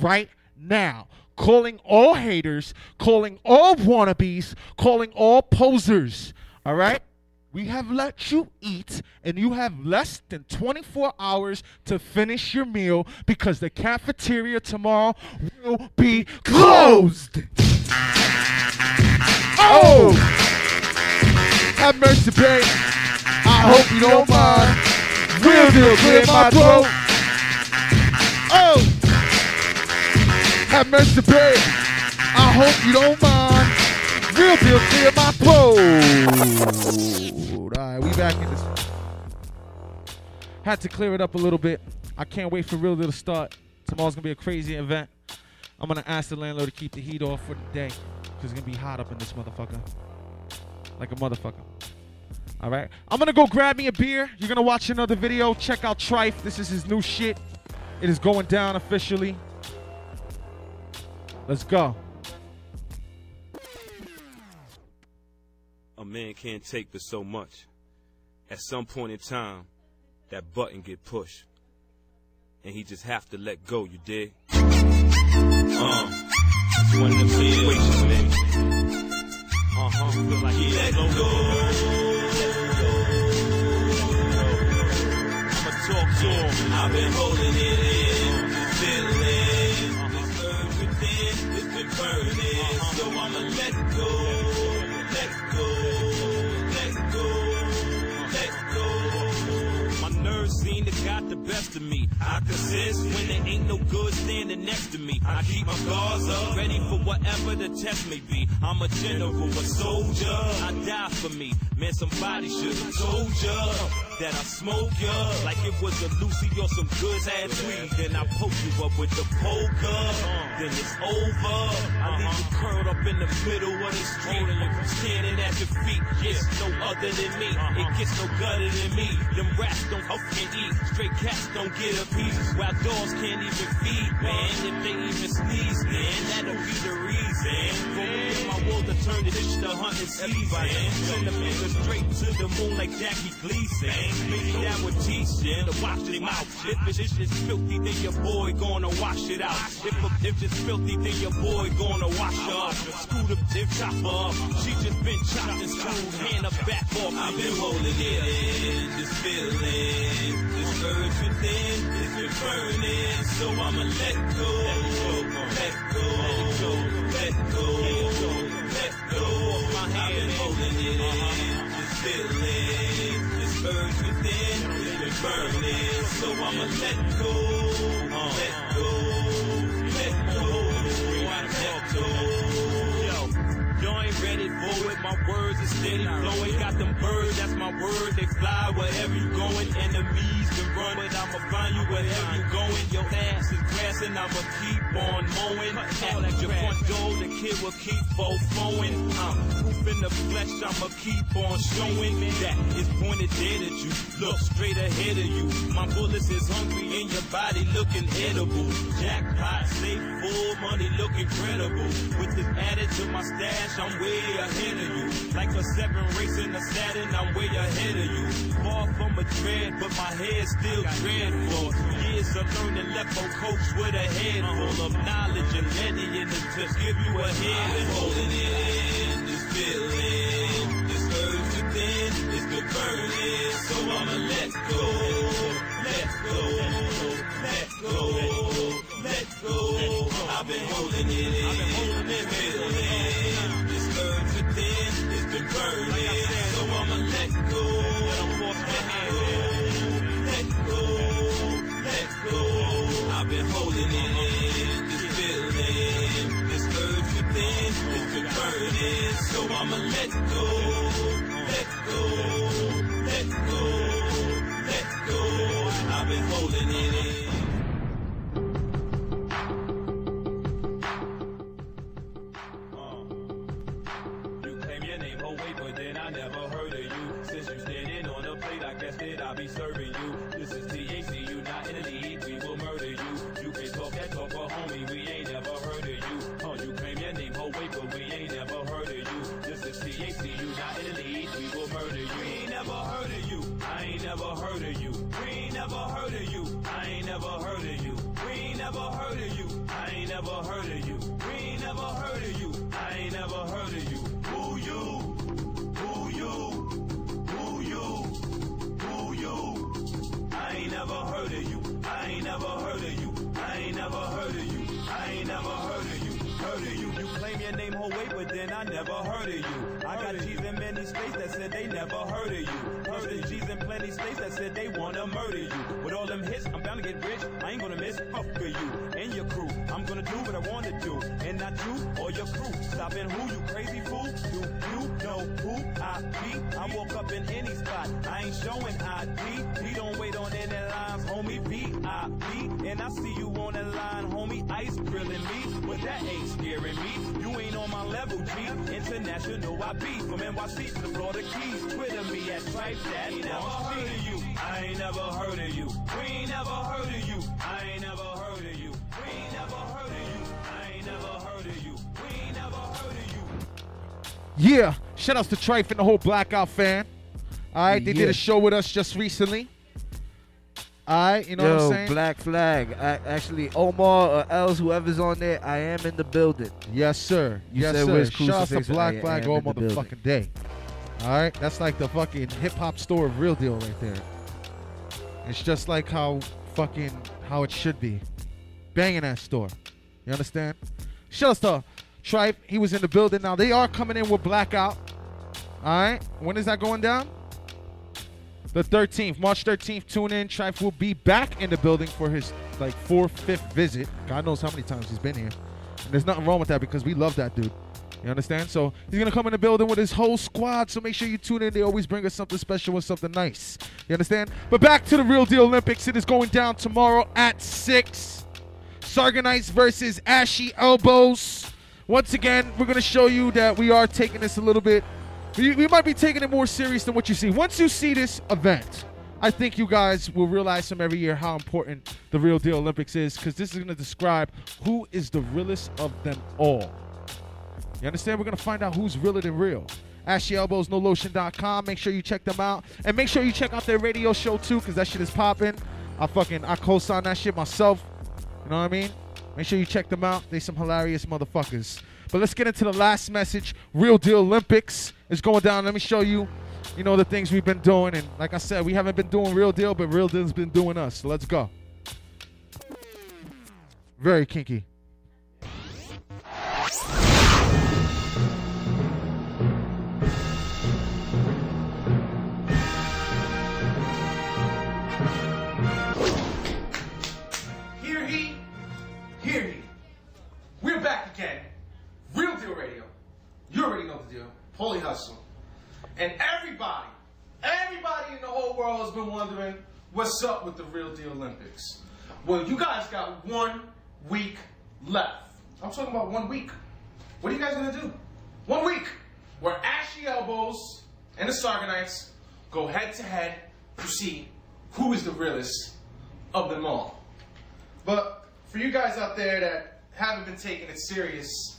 right now. Calling all haters, calling all wannabes, calling all posers. All right? We have let you eat, and you have less than 24 hours to finish your meal because the cafeteria tomorrow will be closed. Oh! Have mercy, babe. I hope you don't mind. Real deal, clear my throat. Oh! Have mercy, babe. I hope you don't mind. Real deal, clear my. All right, we back in this. Had to clear it up a little bit. I can't wait for Real to start. Tomorrow's gonna be a crazy event. I'm gonna ask the landlord to keep the heat off for the day, cause it's gonna be hot up in this motherfucker, like a motherfucker. All right, I'm gonna go grab me a beer. You're gonna watch another video. Check out Trife. This is his new shit. It is going down officially. Let's go. man can't take for so much. At some point in time, that button get pushed. And he just have to let go, you dig? Uh, it's one of them situations, man. Uh-huh, feel like he let, let go. I'ma talk to him. I've been holding it in. Got the best of me. I consist when there ain't no good standing next to me. I keep my guards up, ready for whatever the test may be. I'm a general, a soldier. I die for me. Man, somebody should have told ya that I smoke ya like it was a Lucy or some good ass weed. Then I poke you up with the poker. Then it's over. I leave you curled up in the middle of the street. Standing at your feet. It's no other than me. It gets no gutter than me. Them rats don't up and eat. Straight cats don't get a piece. While dogs can't even feed, man. If they even sneeze, then that'll be the reason. For me and my world to turn this to hunting season. Send the finger straight to the moon like Jackie Gleason. Maybe that would teach them to watch his mouth. If it's just filthy, then your boy gonna wash it out. If, if it's filthy, then your boy gonna wash her up. Screw the dip chopper up. She just been chopped and screwed. Hand her back off. I've been holding it in, this feeling, this urge within, it's been burning. So I'ma let go, let go, let go, let go, let go. I've been holding it in, this feeling, it's. So I'ma let go, let go, let go, let go. Ready for it. My words are steady flowing. Got them birds, that's my word. They fly wherever you going. Enemies can run, but I'ma find you wherever you going. Your ass is grass and I'ma keep on mowing. At your front door, the kid will keep both flowing. Uh, proof in the flesh, I'ma keep on showing that it's pointed dead at you. Look straight ahead of you. My bullets is hungry in your body looking edible. Jackpot, safe, full money looking credible. With this added to my stash, I'm way ahead of you. Like a seven racing a Saturn, I'm way ahead of you. Far from a dread, but my head's still dreadful. Years of learning left on coach with a head full of knowledge and lineage to give you a head. I'm holding it in, this feeling, this urge within, it's been burning. So I'ma let go, let go, let go, let go. I've been holding it in, this feeling, I've been holding it in, this feeling, this urge within, it's burning. So I'ma let go, let go, let go, let go. I've been holding it in. Uh, you claim your name, oh wait, but then I never Stopping who you crazy fool? Do you know who I be? I woke up in any spot. I ain't showing ID. We don't wait on any lines, homie. VIP, and I see you on the line, homie. Ice grilling me, but that ain't scaring me. You ain't on my level, G. International, I be from NYC to the Florida Keys. Twitter me at Trife That. Never heard of you. I ain't never heard of you. We ain't never heard of you. Yeah, shout outs to Trife and the whole Blackout fan. All right, they did a show with us just recently. All right, you know Yo, what I'm saying? Black Flag. I, actually, Omar or Els, whoever's on there, I am in the building. Yes, sir. You yes, said sir. Shout out to Black Flag all in the building. motherfucking day. All right, that's like the fucking hip hop store of real deal right there. It's just like how fucking how it should be. Banging that store. You understand? Shout out to Trife. He was in the building. Now they are coming in with blackout. All right. When is that going down? The 13th, March 13th. Tune in. Trife will be back in the building for his like fourth, fifth visit. God knows how many times he's been here. And there's nothing wrong with that because we love that dude. You understand? So he's gonna come in the building with his whole squad. So make sure you tune in. They always bring us something special and something nice. You understand? But back to the Real Deal Olympics. It is going down tomorrow at six. Sargonites versus Ashy Elbows. Once again, we're gonna show you that we are taking this a little bit. We, we might be taking it more serious than what you see. Once you see this event, I think you guys will realize from every year how important the Real Deal Olympics is because this is gonna describe who is the realest of them all. You understand? We're gonna find out who's realer than real. Ashy Elbows, NoLotion.com. Make sure you check them out, and make sure you check out their radio show too, cause that shit is popping. I fucking I co-sign that shit myself. You know what I mean? Make sure you check them out. They some hilarious motherfuckers. But let's get into the last message. Real Deal Olympics is going down. Let me show you, you know, the things we've been doing. And like I said, we haven't been doing Real Deal, but Real Deal's been doing us. So let's go. Very kinky. We're back again. Real Deal Radio. You already know the deal. Paulie Hustle. And everybody, everybody in the whole world has been wondering what's up with the Real Deal Olympics. Well, you guys got one week left. I'm talking about one week. What are you guys gonna do? One week where Ashy Elbows and the Sargonites go head to head to see who is the realest of them all. But for you guys out there that haven't been taking it serious,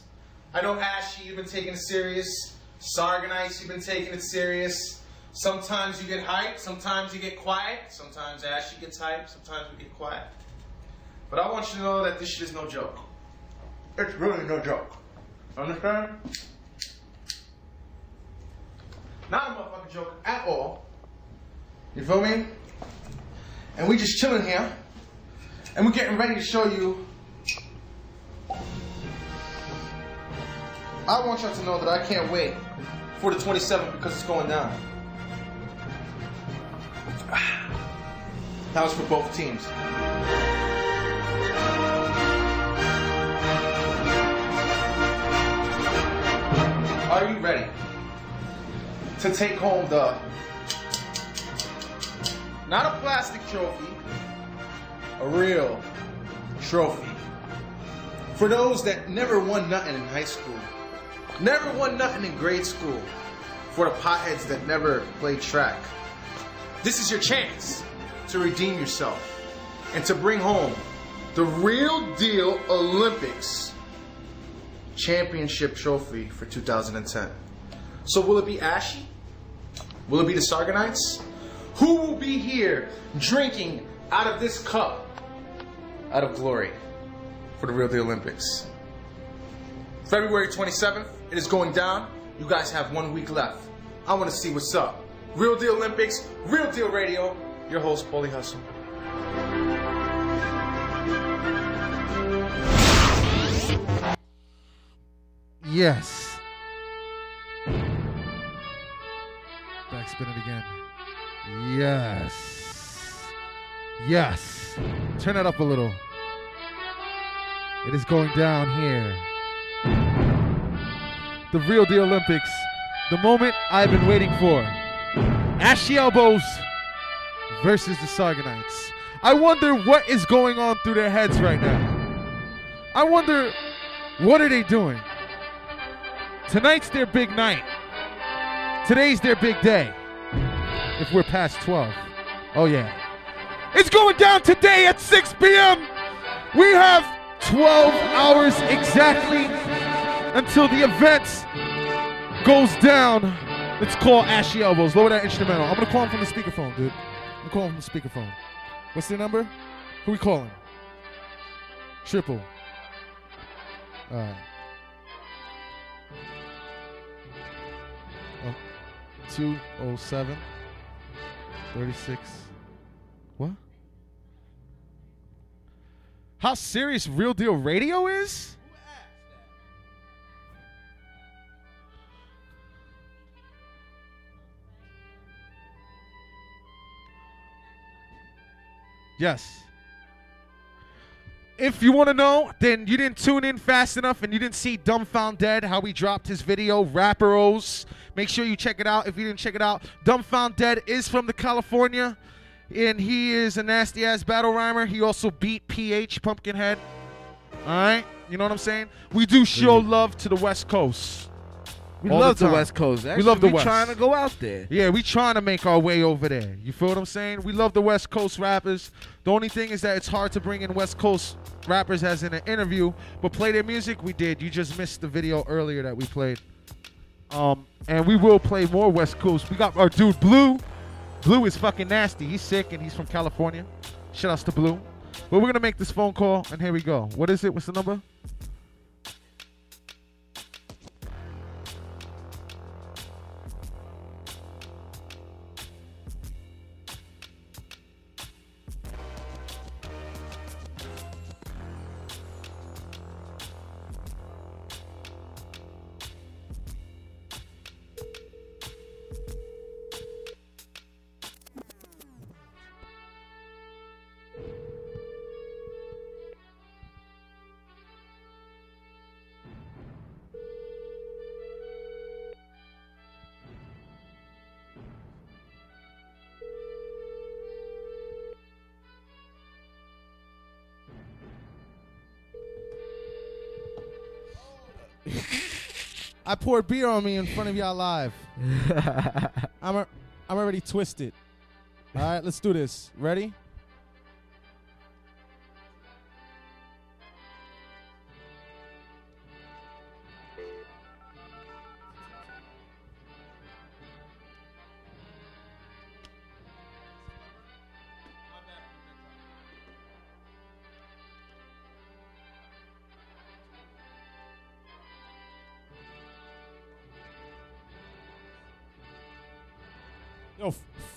I know Ashy, you've been taking it serious. Sargonites, you've been taking it serious. Sometimes you get hyped, sometimes you get quiet. Sometimes Ashy gets hyped, sometimes we get quiet. But I want you to know that this shit is no joke. It's really no joke. Understand? Not a motherfucking joke at all. You feel me? And we just chilling here. And we're getting ready to show you. I want y'all to know that I can't wait for the 27th because it's going down. That was for both teams. Are you ready to take home the not a plastic trophy, a real trophy. For those that never won nothing in high school, never won nothing in grade school, for the potheads that never played track, this is your chance to redeem yourself and to bring home the real deal Olympics championship trophy for 2010. So will it be Ashy? Will it be the Sargonites? Who will be here drinking out of this cup out of glory for the Real Deal Olympics? February 27th, it is going down. You guys have one week left. I want to see what's up. Real Deal Olympics, Real Deal Radio. Your host, Paulie Hustle. Yes. Backspin it again. Yes. Yes. Turn it up a little. It is going down here. The real deal Olympics. The moment I've been waiting for. Ashy Elbows versus the Sargonites. I wonder what is going on through their heads right now. I wonder what are they doing? Tonight's their big night. Today's their big day. If we're past 12. Oh, yeah. It's going down today at 6 p.m. We have 12 hours exactly until the event goes down. Let's call Ashy Elbows. Lower that instrumental. I'm to call him from the speakerphone, dude. I'm calling from the speakerphone. What's their number? Who we calling? Triple. All right. Oh, 207 36. What? How serious Real Deal Radio is? Yes. If you want to know, then you didn't tune in fast enough and you didn't see Dumbfoundead, how he dropped his video, Rapperos. Make sure you check it out. If you didn't check it out, Dumbfoundead is from the California, and he is a nasty ass battle rhymer. He also beat PH Pumpkinhead. All right, you know what I'm saying? We do show mm-hmm. love to the West Coast. We All love the time. West Coast. we love the we West. trying to go out there. Yeah, we're trying to make our way over there. You feel what I'm saying? We love the West Coast rappers. The only thing is that it's hard to bring in West Coast rappers as in an interview, but play their music we did. You just missed the video earlier that we played. Um, and we will play more West Coast. We got our dude Blue. Blue is fucking nasty. He's sick and he's from California. Shout outs to Blue. But we're gonna make this phone call, and here we go. What is it? What's the number? I poured beer on me in front of y'all live. I'm a, I'm already twisted. All right, let's do this. Ready?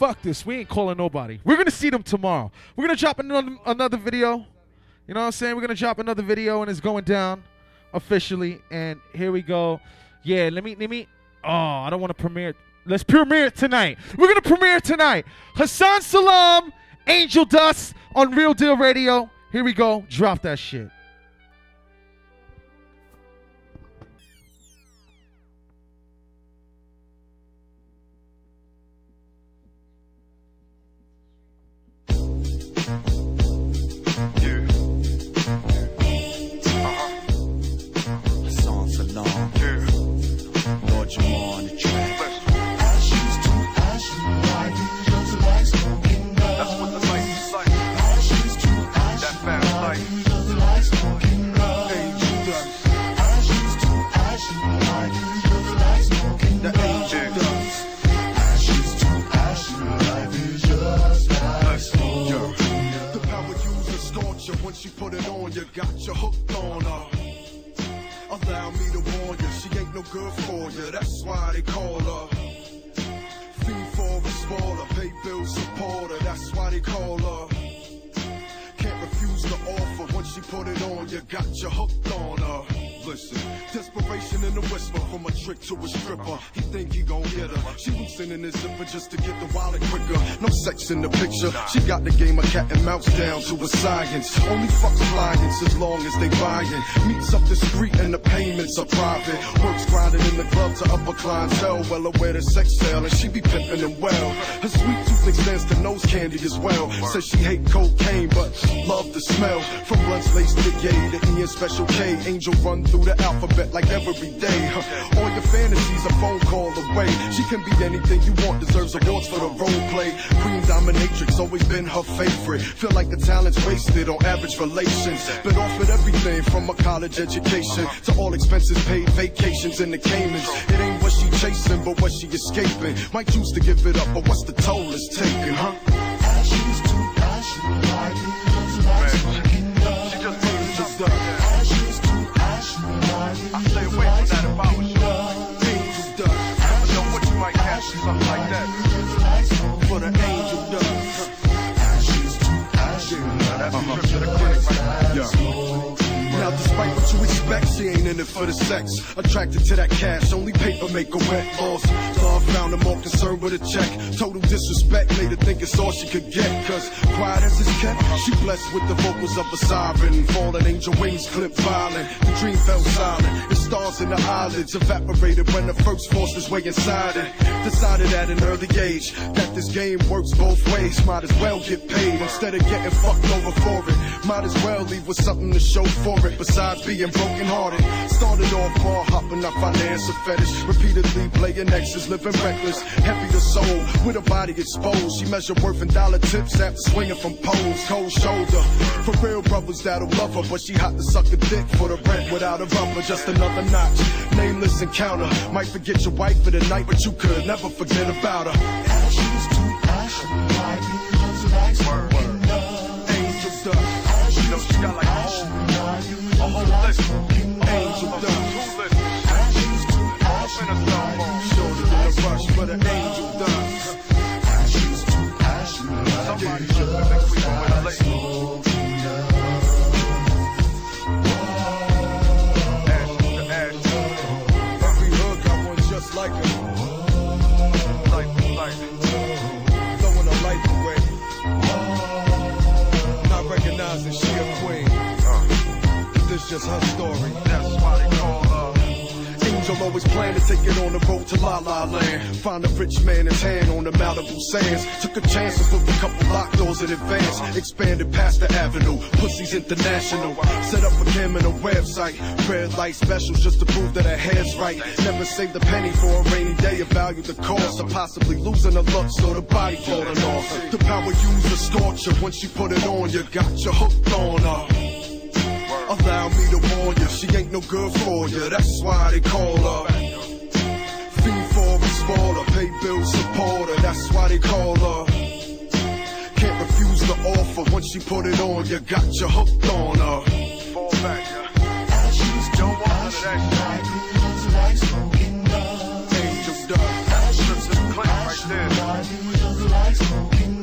Fuck this. We ain't calling nobody. We're gonna see them tomorrow. We're gonna drop another another video. You know what I'm saying? We're gonna drop another video and it's going down officially. And here we go. Yeah, let me let me. Oh, I don't want to premiere. Let's premiere it tonight. We're gonna premiere it tonight. Hasan Salaam, Angel Dust on Real Deal Radio. Here we go. Drop that shit. Scorch you she put it on you, got you hooked on her. Allow me to warn you, she ain't no good for you, that's why they call her. Fiend for a smaller, pay bill supporter, that's why they call her. Can't refuse the offer once she put it on you, got you hooked on her. Listen, desperation in the whisper from a trick to a stripper. He think he gon' get her. She loosening his zipper just to get the wallet quicker. No sex in the picture. She got the game of cat and mouse down to a science. Only fucks clients as long as they buying. Meets up the street and the payments are private. Works grinding in the club to upper clientele. Well aware the sex sale and she be pimping them well. Her sweet tooth extends to nose candy as well. Says she hate cocaine but love the smell. From blunts laced to gay to Ian Special K. Angel run through the alphabet like every day. All your fantasies a phone call away. She can be anything you want, deserves awards for the role play. Queen dominatrix, always been her favorite. Feel like the talent's wasted on average relations. Been offered everything from a college education to all expenses paid, vacations in the Caymans. It ain't what she chasing, but what she escaping. Might choose to give it up, but what's the toll it's taking, huh? In it for the sex. Attracted to that cash, only paper make a wet loss. Found her more concerned with a check. Total disrespect made her think it's all she could get. Cause quiet as it's kept, she blessed with the vocals of a siren. Fallen angel wings clip violent. The dream fell silent. The stars in the eyelids evaporated when the first forced his way inside it. Decided at an early age that this game works both ways. Might as well get paid instead of getting fucked over for it. Might as well leave with something to show for it. Besides being broken hearted. Started off bar hopping, I finance a fetish. Repeatedly playing exes, living reckless. Heavy the soul with her body exposed. She measured worth in dollar tips after swinging from poles. Cold shoulder. For real brothers that'll love her, but she hot to suck a dick for the rent without a rubber. Just another notch. Nameless encounter. Might forget your wife for the night, but you could never forget about her. Always planned to take it on the road to La La Land. Find a rich man his hand on the Malibu sands. Took a chance and put a couple locked doors in advance. Expanded past the avenue. Pussy's international. Set up a cam and a website. Red light specials just to prove that her head's right. Never saved a penny for a rainy day. I value the cost of possibly losing a look so the body falling off. The power user scorch her. Once you put it on you, got you hooked on her. Allow me to warn you, she ain't no good for you. That's why they call her. Fiend for a smaller, pay bills, support her. That's why they call her. Can't refuse the offer once she put it on you. Got you hooked on her. Fall back, yeah. Don't shit. Angel dust. Right there. Angel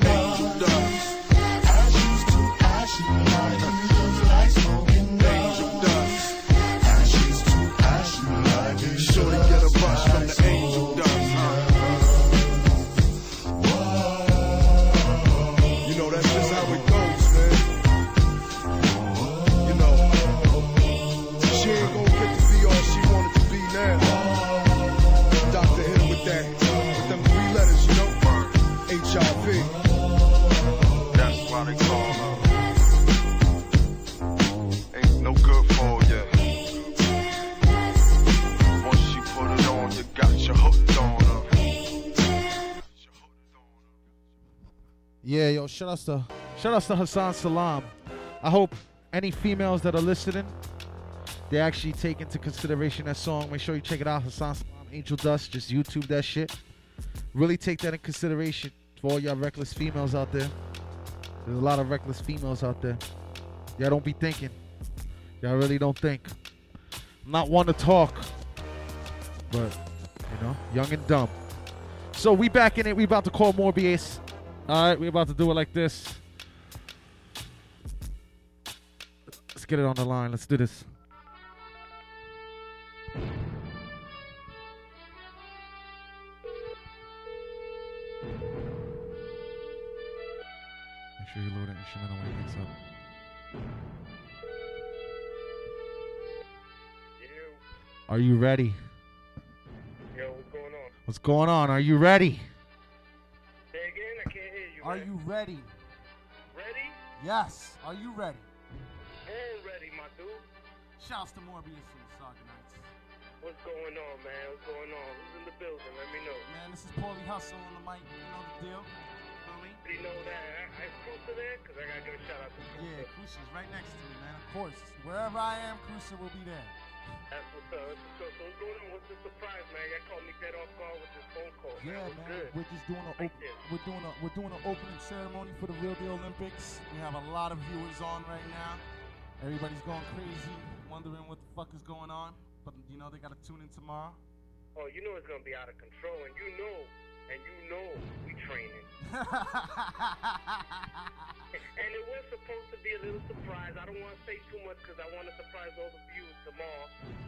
yo, shout outs to shout outs to Hasan Salaam. I hope any females that are listening, they actually take into consideration that song. Make sure you check it out, Hasan Salaam, Angel Dust. Just YouTube that shit. Really take that in consideration for all y'all reckless females out there. There's a lot of reckless females out there. Y'all don't be thinking. Y'all really don't think. I'm not one to talk, but you know, young and dumb. So we back in it. We about to call Morbius. All right, we're about to do it like this. Let's get it on the line. Let's do this. Make sure you load it instrumental when it picks up. Are you ready? Yo, what's going on? What's going on? Are you ready? Are you ready? ready? Yes. Are you ready? All ready, my dude. Shouts to Morbius from the Sargonites. What's going on, man? What's going on? Who's in the building? Let me know. Man, this is Paulie Hustle on the mic. You know the deal. You know that I, I Cruiser there? Because I got to give a shout out to Cruiser. Yeah, Crucia's right next to me, man. Of course. Wherever I am, Crucia will be there. That's what's up. That's what's up. So going on? What's the surprise, man? Y'all caught me dead off guard with this phone call. Yeah, man. Man. good? We're just doing a Right op- we're doing a we're doing an opening ceremony for the Real Deal Olympics. We have a lot of viewers on right now. Everybody's going crazy, wondering what the fuck is going on. But you know they gotta tune in tomorrow. Oh, you know it's going to be out of control. And you know and you know we training. and it was supposed to be a little surprise. I don't want to say too much because I want to surprise all the viewers tomorrow.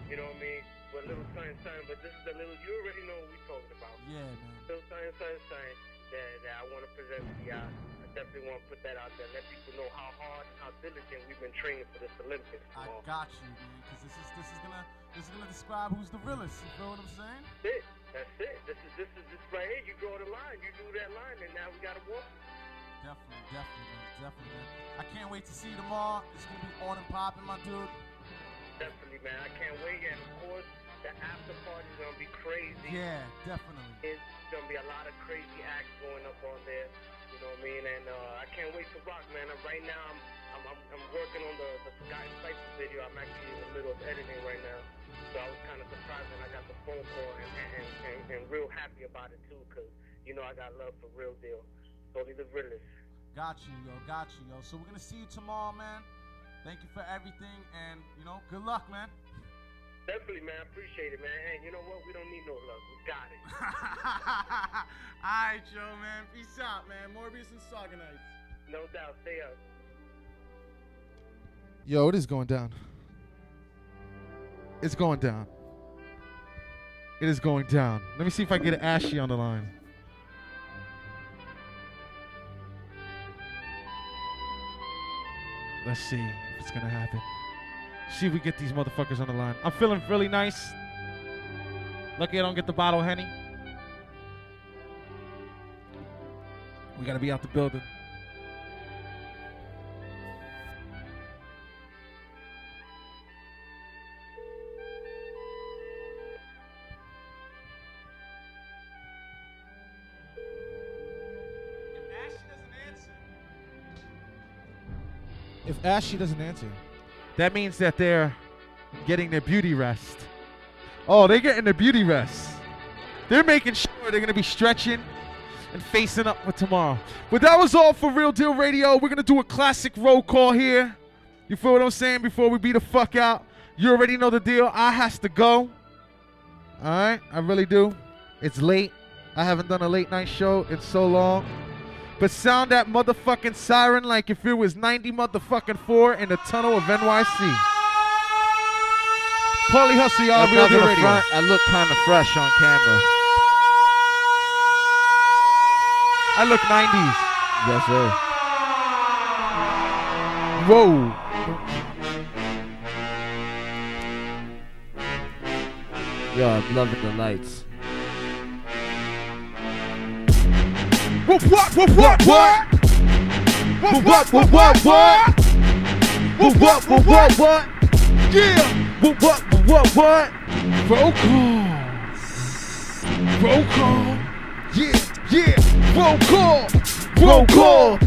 You know what I mean? With a little sign, sign. But this is a little. You already know what we're talking about. Yeah, man. Little sign, sign, sign. That, that I want to present to y'all. I definitely want to put that out there. Let people know how hard and how diligent we've been training for this Olympics. Tomorrow. I got you, man. Because this is this is gonna this is gonna describe who's the realest. You feel what I'm saying? It. That's it. This is this is this right here. You draw the line. You do that line, and now we got to walk. Definitely, definitely. Definitely. I can't wait to see you tomorrow. It's gonna be on and popping, my dude. Definitely, man. I can't wait. And of course, the after party's gonna be crazy. Yeah, definitely. It's gonna be a lot of crazy acts going up on there. You know what I mean? And uh, I can't wait to rock, man. And right now, I'm I'm, I'm, I'm working on the, the Sky Cypher video. I'm actually in the middle of editing right now. So I was kind of surprised when I got the phone call and, and, and, and real happy about it too, cause you know I got love for real deal. Totally the realest. Got you, yo. Got you, yo. So we're gonna see you tomorrow, man. Thank you for everything, and you know, good luck, man. Definitely, man. I appreciate it, man. Hey, you know what? We don't need no love. We got it. All right, yo, man. Peace out, man. Morbius and Sargonites. No doubt. Stay up. Yo, it is going down. It's going down. It is going down. Let me see if I get Ashy on the line. Let's see if it's gonna happen. See if we get these motherfuckers on the line. I'm feeling really nice. Lucky I don't get the bottle Henny. We gotta be out the building. If Ashley doesn't answer, that means that they're getting their beauty rest. Oh, they're getting their beauty rest. They're making sure they're going to be stretching and facing up for tomorrow. But that was all for Real Deal Radio. We're going to do a classic roll call here. You feel what I'm saying? Before we beat the fuck out. You already know the deal. I has to go. All right? I really do. It's late. I haven't done a late night show in so long. But sound that motherfucking siren like if it was 90 motherfucking 4 in the tunnel of NYC. Paulie Hustle, y'all, I'm Real not Radio. front, I look kind of fresh on camera. I look 90s. Yes, sir. Whoa. Yo, I'm loving the lights. What, what, what, what, what? What, what, what, what, what? What, what, what, what, what? Yeah. What, what, what, what? Roll call. Roll call. Yeah, yeah. Roll call. Roll call.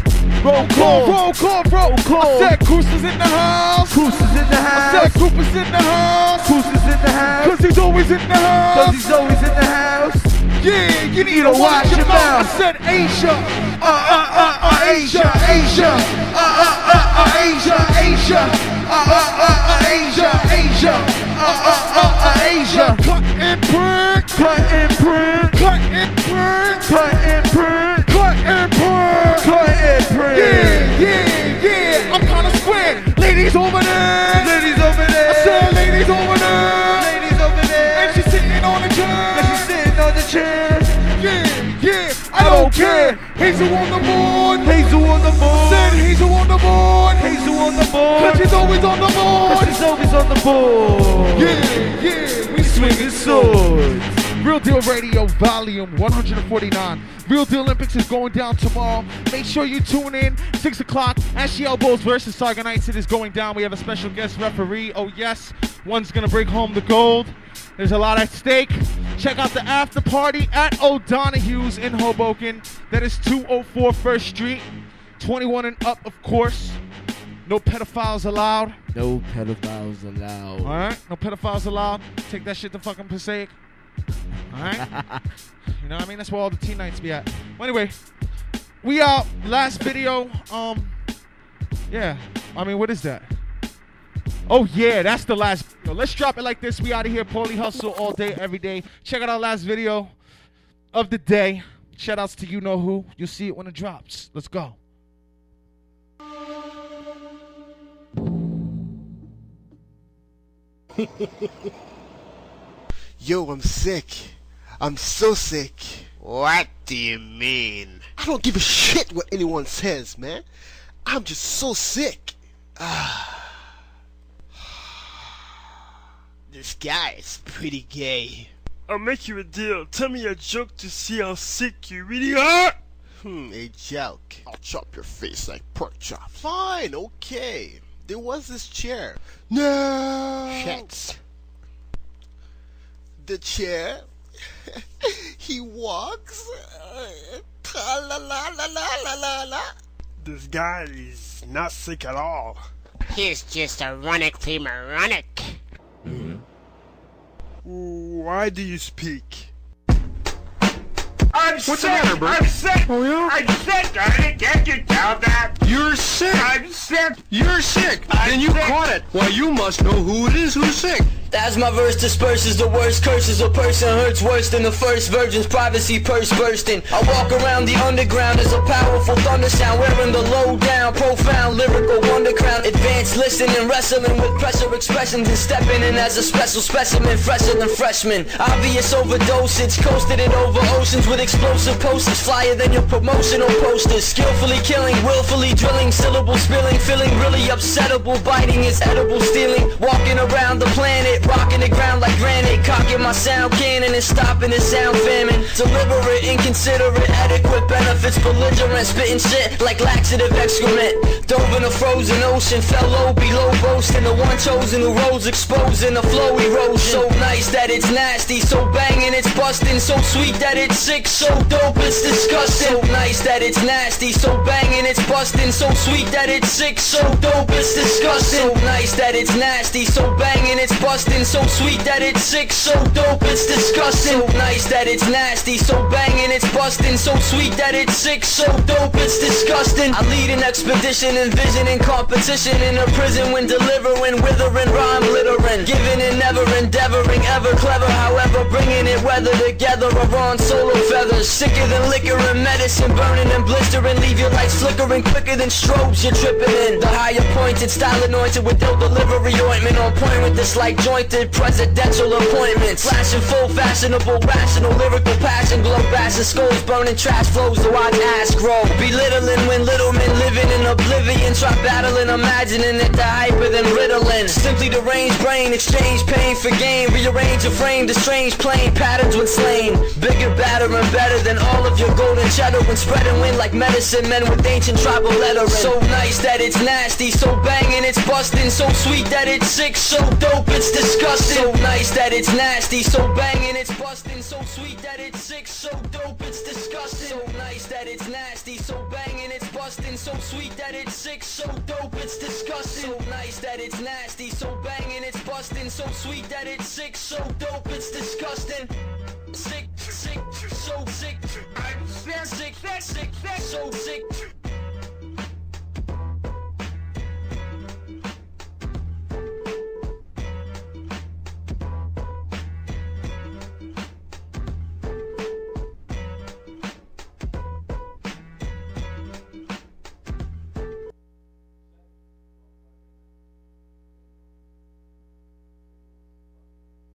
Roll call. Roll call, roll call. I said Goose is in the house. Goose is in the house. I said house. Is in the house. Goose is in the house. Cause he's always in the house. Cause he's always in the house. Yeah, you need to watch your mouth. I said Asia. Uh, uh, uh, uh, Asia, Asia. Uh, uh, uh, uh, Asia, Asia. Uh, uh, uh, uh, Asia, Asia. Uh, uh, uh, uh, Asia. Cut and print. Cut and print. Cut and print. Cut and print. Cut and print. Cut and print. Yeah, yeah, yeah. I'm kinda square. Ladies over there. Ladies over there. I said Don't. Hazel on the board. Hazel on the board. Said Hazel on the board. Hazel on the board. Cause she's always on the board. Cause she's always on the board. Yeah, yeah. We Swinging swords. Real Deal Radio Volume 149. Real Deal Olympics is going down tomorrow. Make sure you tune in. 6 o'clock. Ashy Elbows versus Sargonites. It is going down. We have a special guest referee. Oh, yes. One's going to bring home the gold. There's a lot at stake. Check out the after party at O'Donoghue's in Hoboken. That is 204 First Street. 21 and up, of course. No pedophiles allowed. No pedophiles allowed. All right, no pedophiles allowed. Take that shit to fucking Passaic. All right, you know what I mean? That's where all the teen nights be at. Well, anyway, we out. Last video. Um, yeah. I mean, what is that? Oh yeah, that's the last. Video. Let's drop it like this. We out of here. Paulie Hustle all day, every day. Check out our last video of the day. Shout outs to you know who. You'll see it when it drops. Let's go. Yo, I'm sick. I'm so sick. What do you mean? I don't give a shit what anyone says, man. I'm just so sick. Ah. this guy is pretty gay. I'll make you a deal. Tell me a joke to see how sick you really are. Hmm, a joke. I'll chop your face like pork chop. Fine, okay. There was this chair. No! Shit. The chair. he walks. Tra la la la la la la la. This guy is not sick at all. He's just ironically moronic. Mm-hmm. Why do you speak? I'm What's the sick. matter, bro? I'm sick. Oh, yeah? I'm sick, darling. Can't you tell that? You're sick. I'm sick. You're sick. I'm then you sick. caught it. Well, you must know who it is who's sick. As my verse disperses the worst curses, a person hurts worse than the first virgin's privacy purse bursting. I walk around the underground as a powerful thunder sound, wearing the low down, profound lyrical wonder crown. Advanced listening, wrestling with pressure expressions and stepping in as a special specimen, fresher than freshman. Obvious overdosage, coasted it over oceans with explosive posters, flyer than your promotional posters. Skillfully killing, willfully drilling, syllable spilling, feeling really upsettable, biting is edible, stealing, walking around the planet, rocking the ground like granite, cocking my sound cannon and stopping the sound famine. Deliberate, inconsiderate, adequate benefits, belligerent, spitting shit like laxative excrement. Dove in a frozen ocean, fell low below boasting, the one chosen who rose exposing the flow erosion. So nice that it's nasty, so banging it's busting, so sweet that it's sick, so dope it's disgusting. So nice that it's nasty, so banging it's busting, so sweet that it's sick, so dope it's disgusting. So nice that it's nasty, so banging it's busting, so sweet that it's sick, so dope it's disgusting. So nice that it's nasty, so banging it's busting, so sweet that it's sick, so dope it's disgusting. I lead an expedition, envisioning competition in a prison when delivering, withering, rhyme littering, giving and never endeavoring, ever clever, however bringing it weather together or on solo feathers, sicker than liquor and medicine, burning and blistering, leave your lights flickering quicker than strobes you're tripping in. The higher pointed style anointed with ill delivery ointment on point with this like jointed presidential appointments, flashing full fashionable, rational lyrical passion, glow bashing skulls, burning trash flows, the watch ass grow, belittling when little men living in oblivion, try battling, imagining that they're hyper than Ritalin. Simply deranged brain, exchange pain for gain, rearrange a frame, the strange plane. Patterns when slain. Bigger, badder, and better than all of your golden cheddar when spreading wind like medicine men with ancient tribal lettering. So nice that it's nasty, so banging it's busting, so sweet that it's sick, so dope it's disgusting. So nice that it's nasty, so banging it's busting, so sweet that it's sick, so dope it's disgusting. So nice that it's nasty, so banging it's busting, so sweet that it's sick, so dope it's disgusting. So nice that it's nasty, so banging it's busting, so sweet that it's sick, so dope it's disgusting. Sick, sick, so sick. I'm sick, sick, sick, sick, so sick.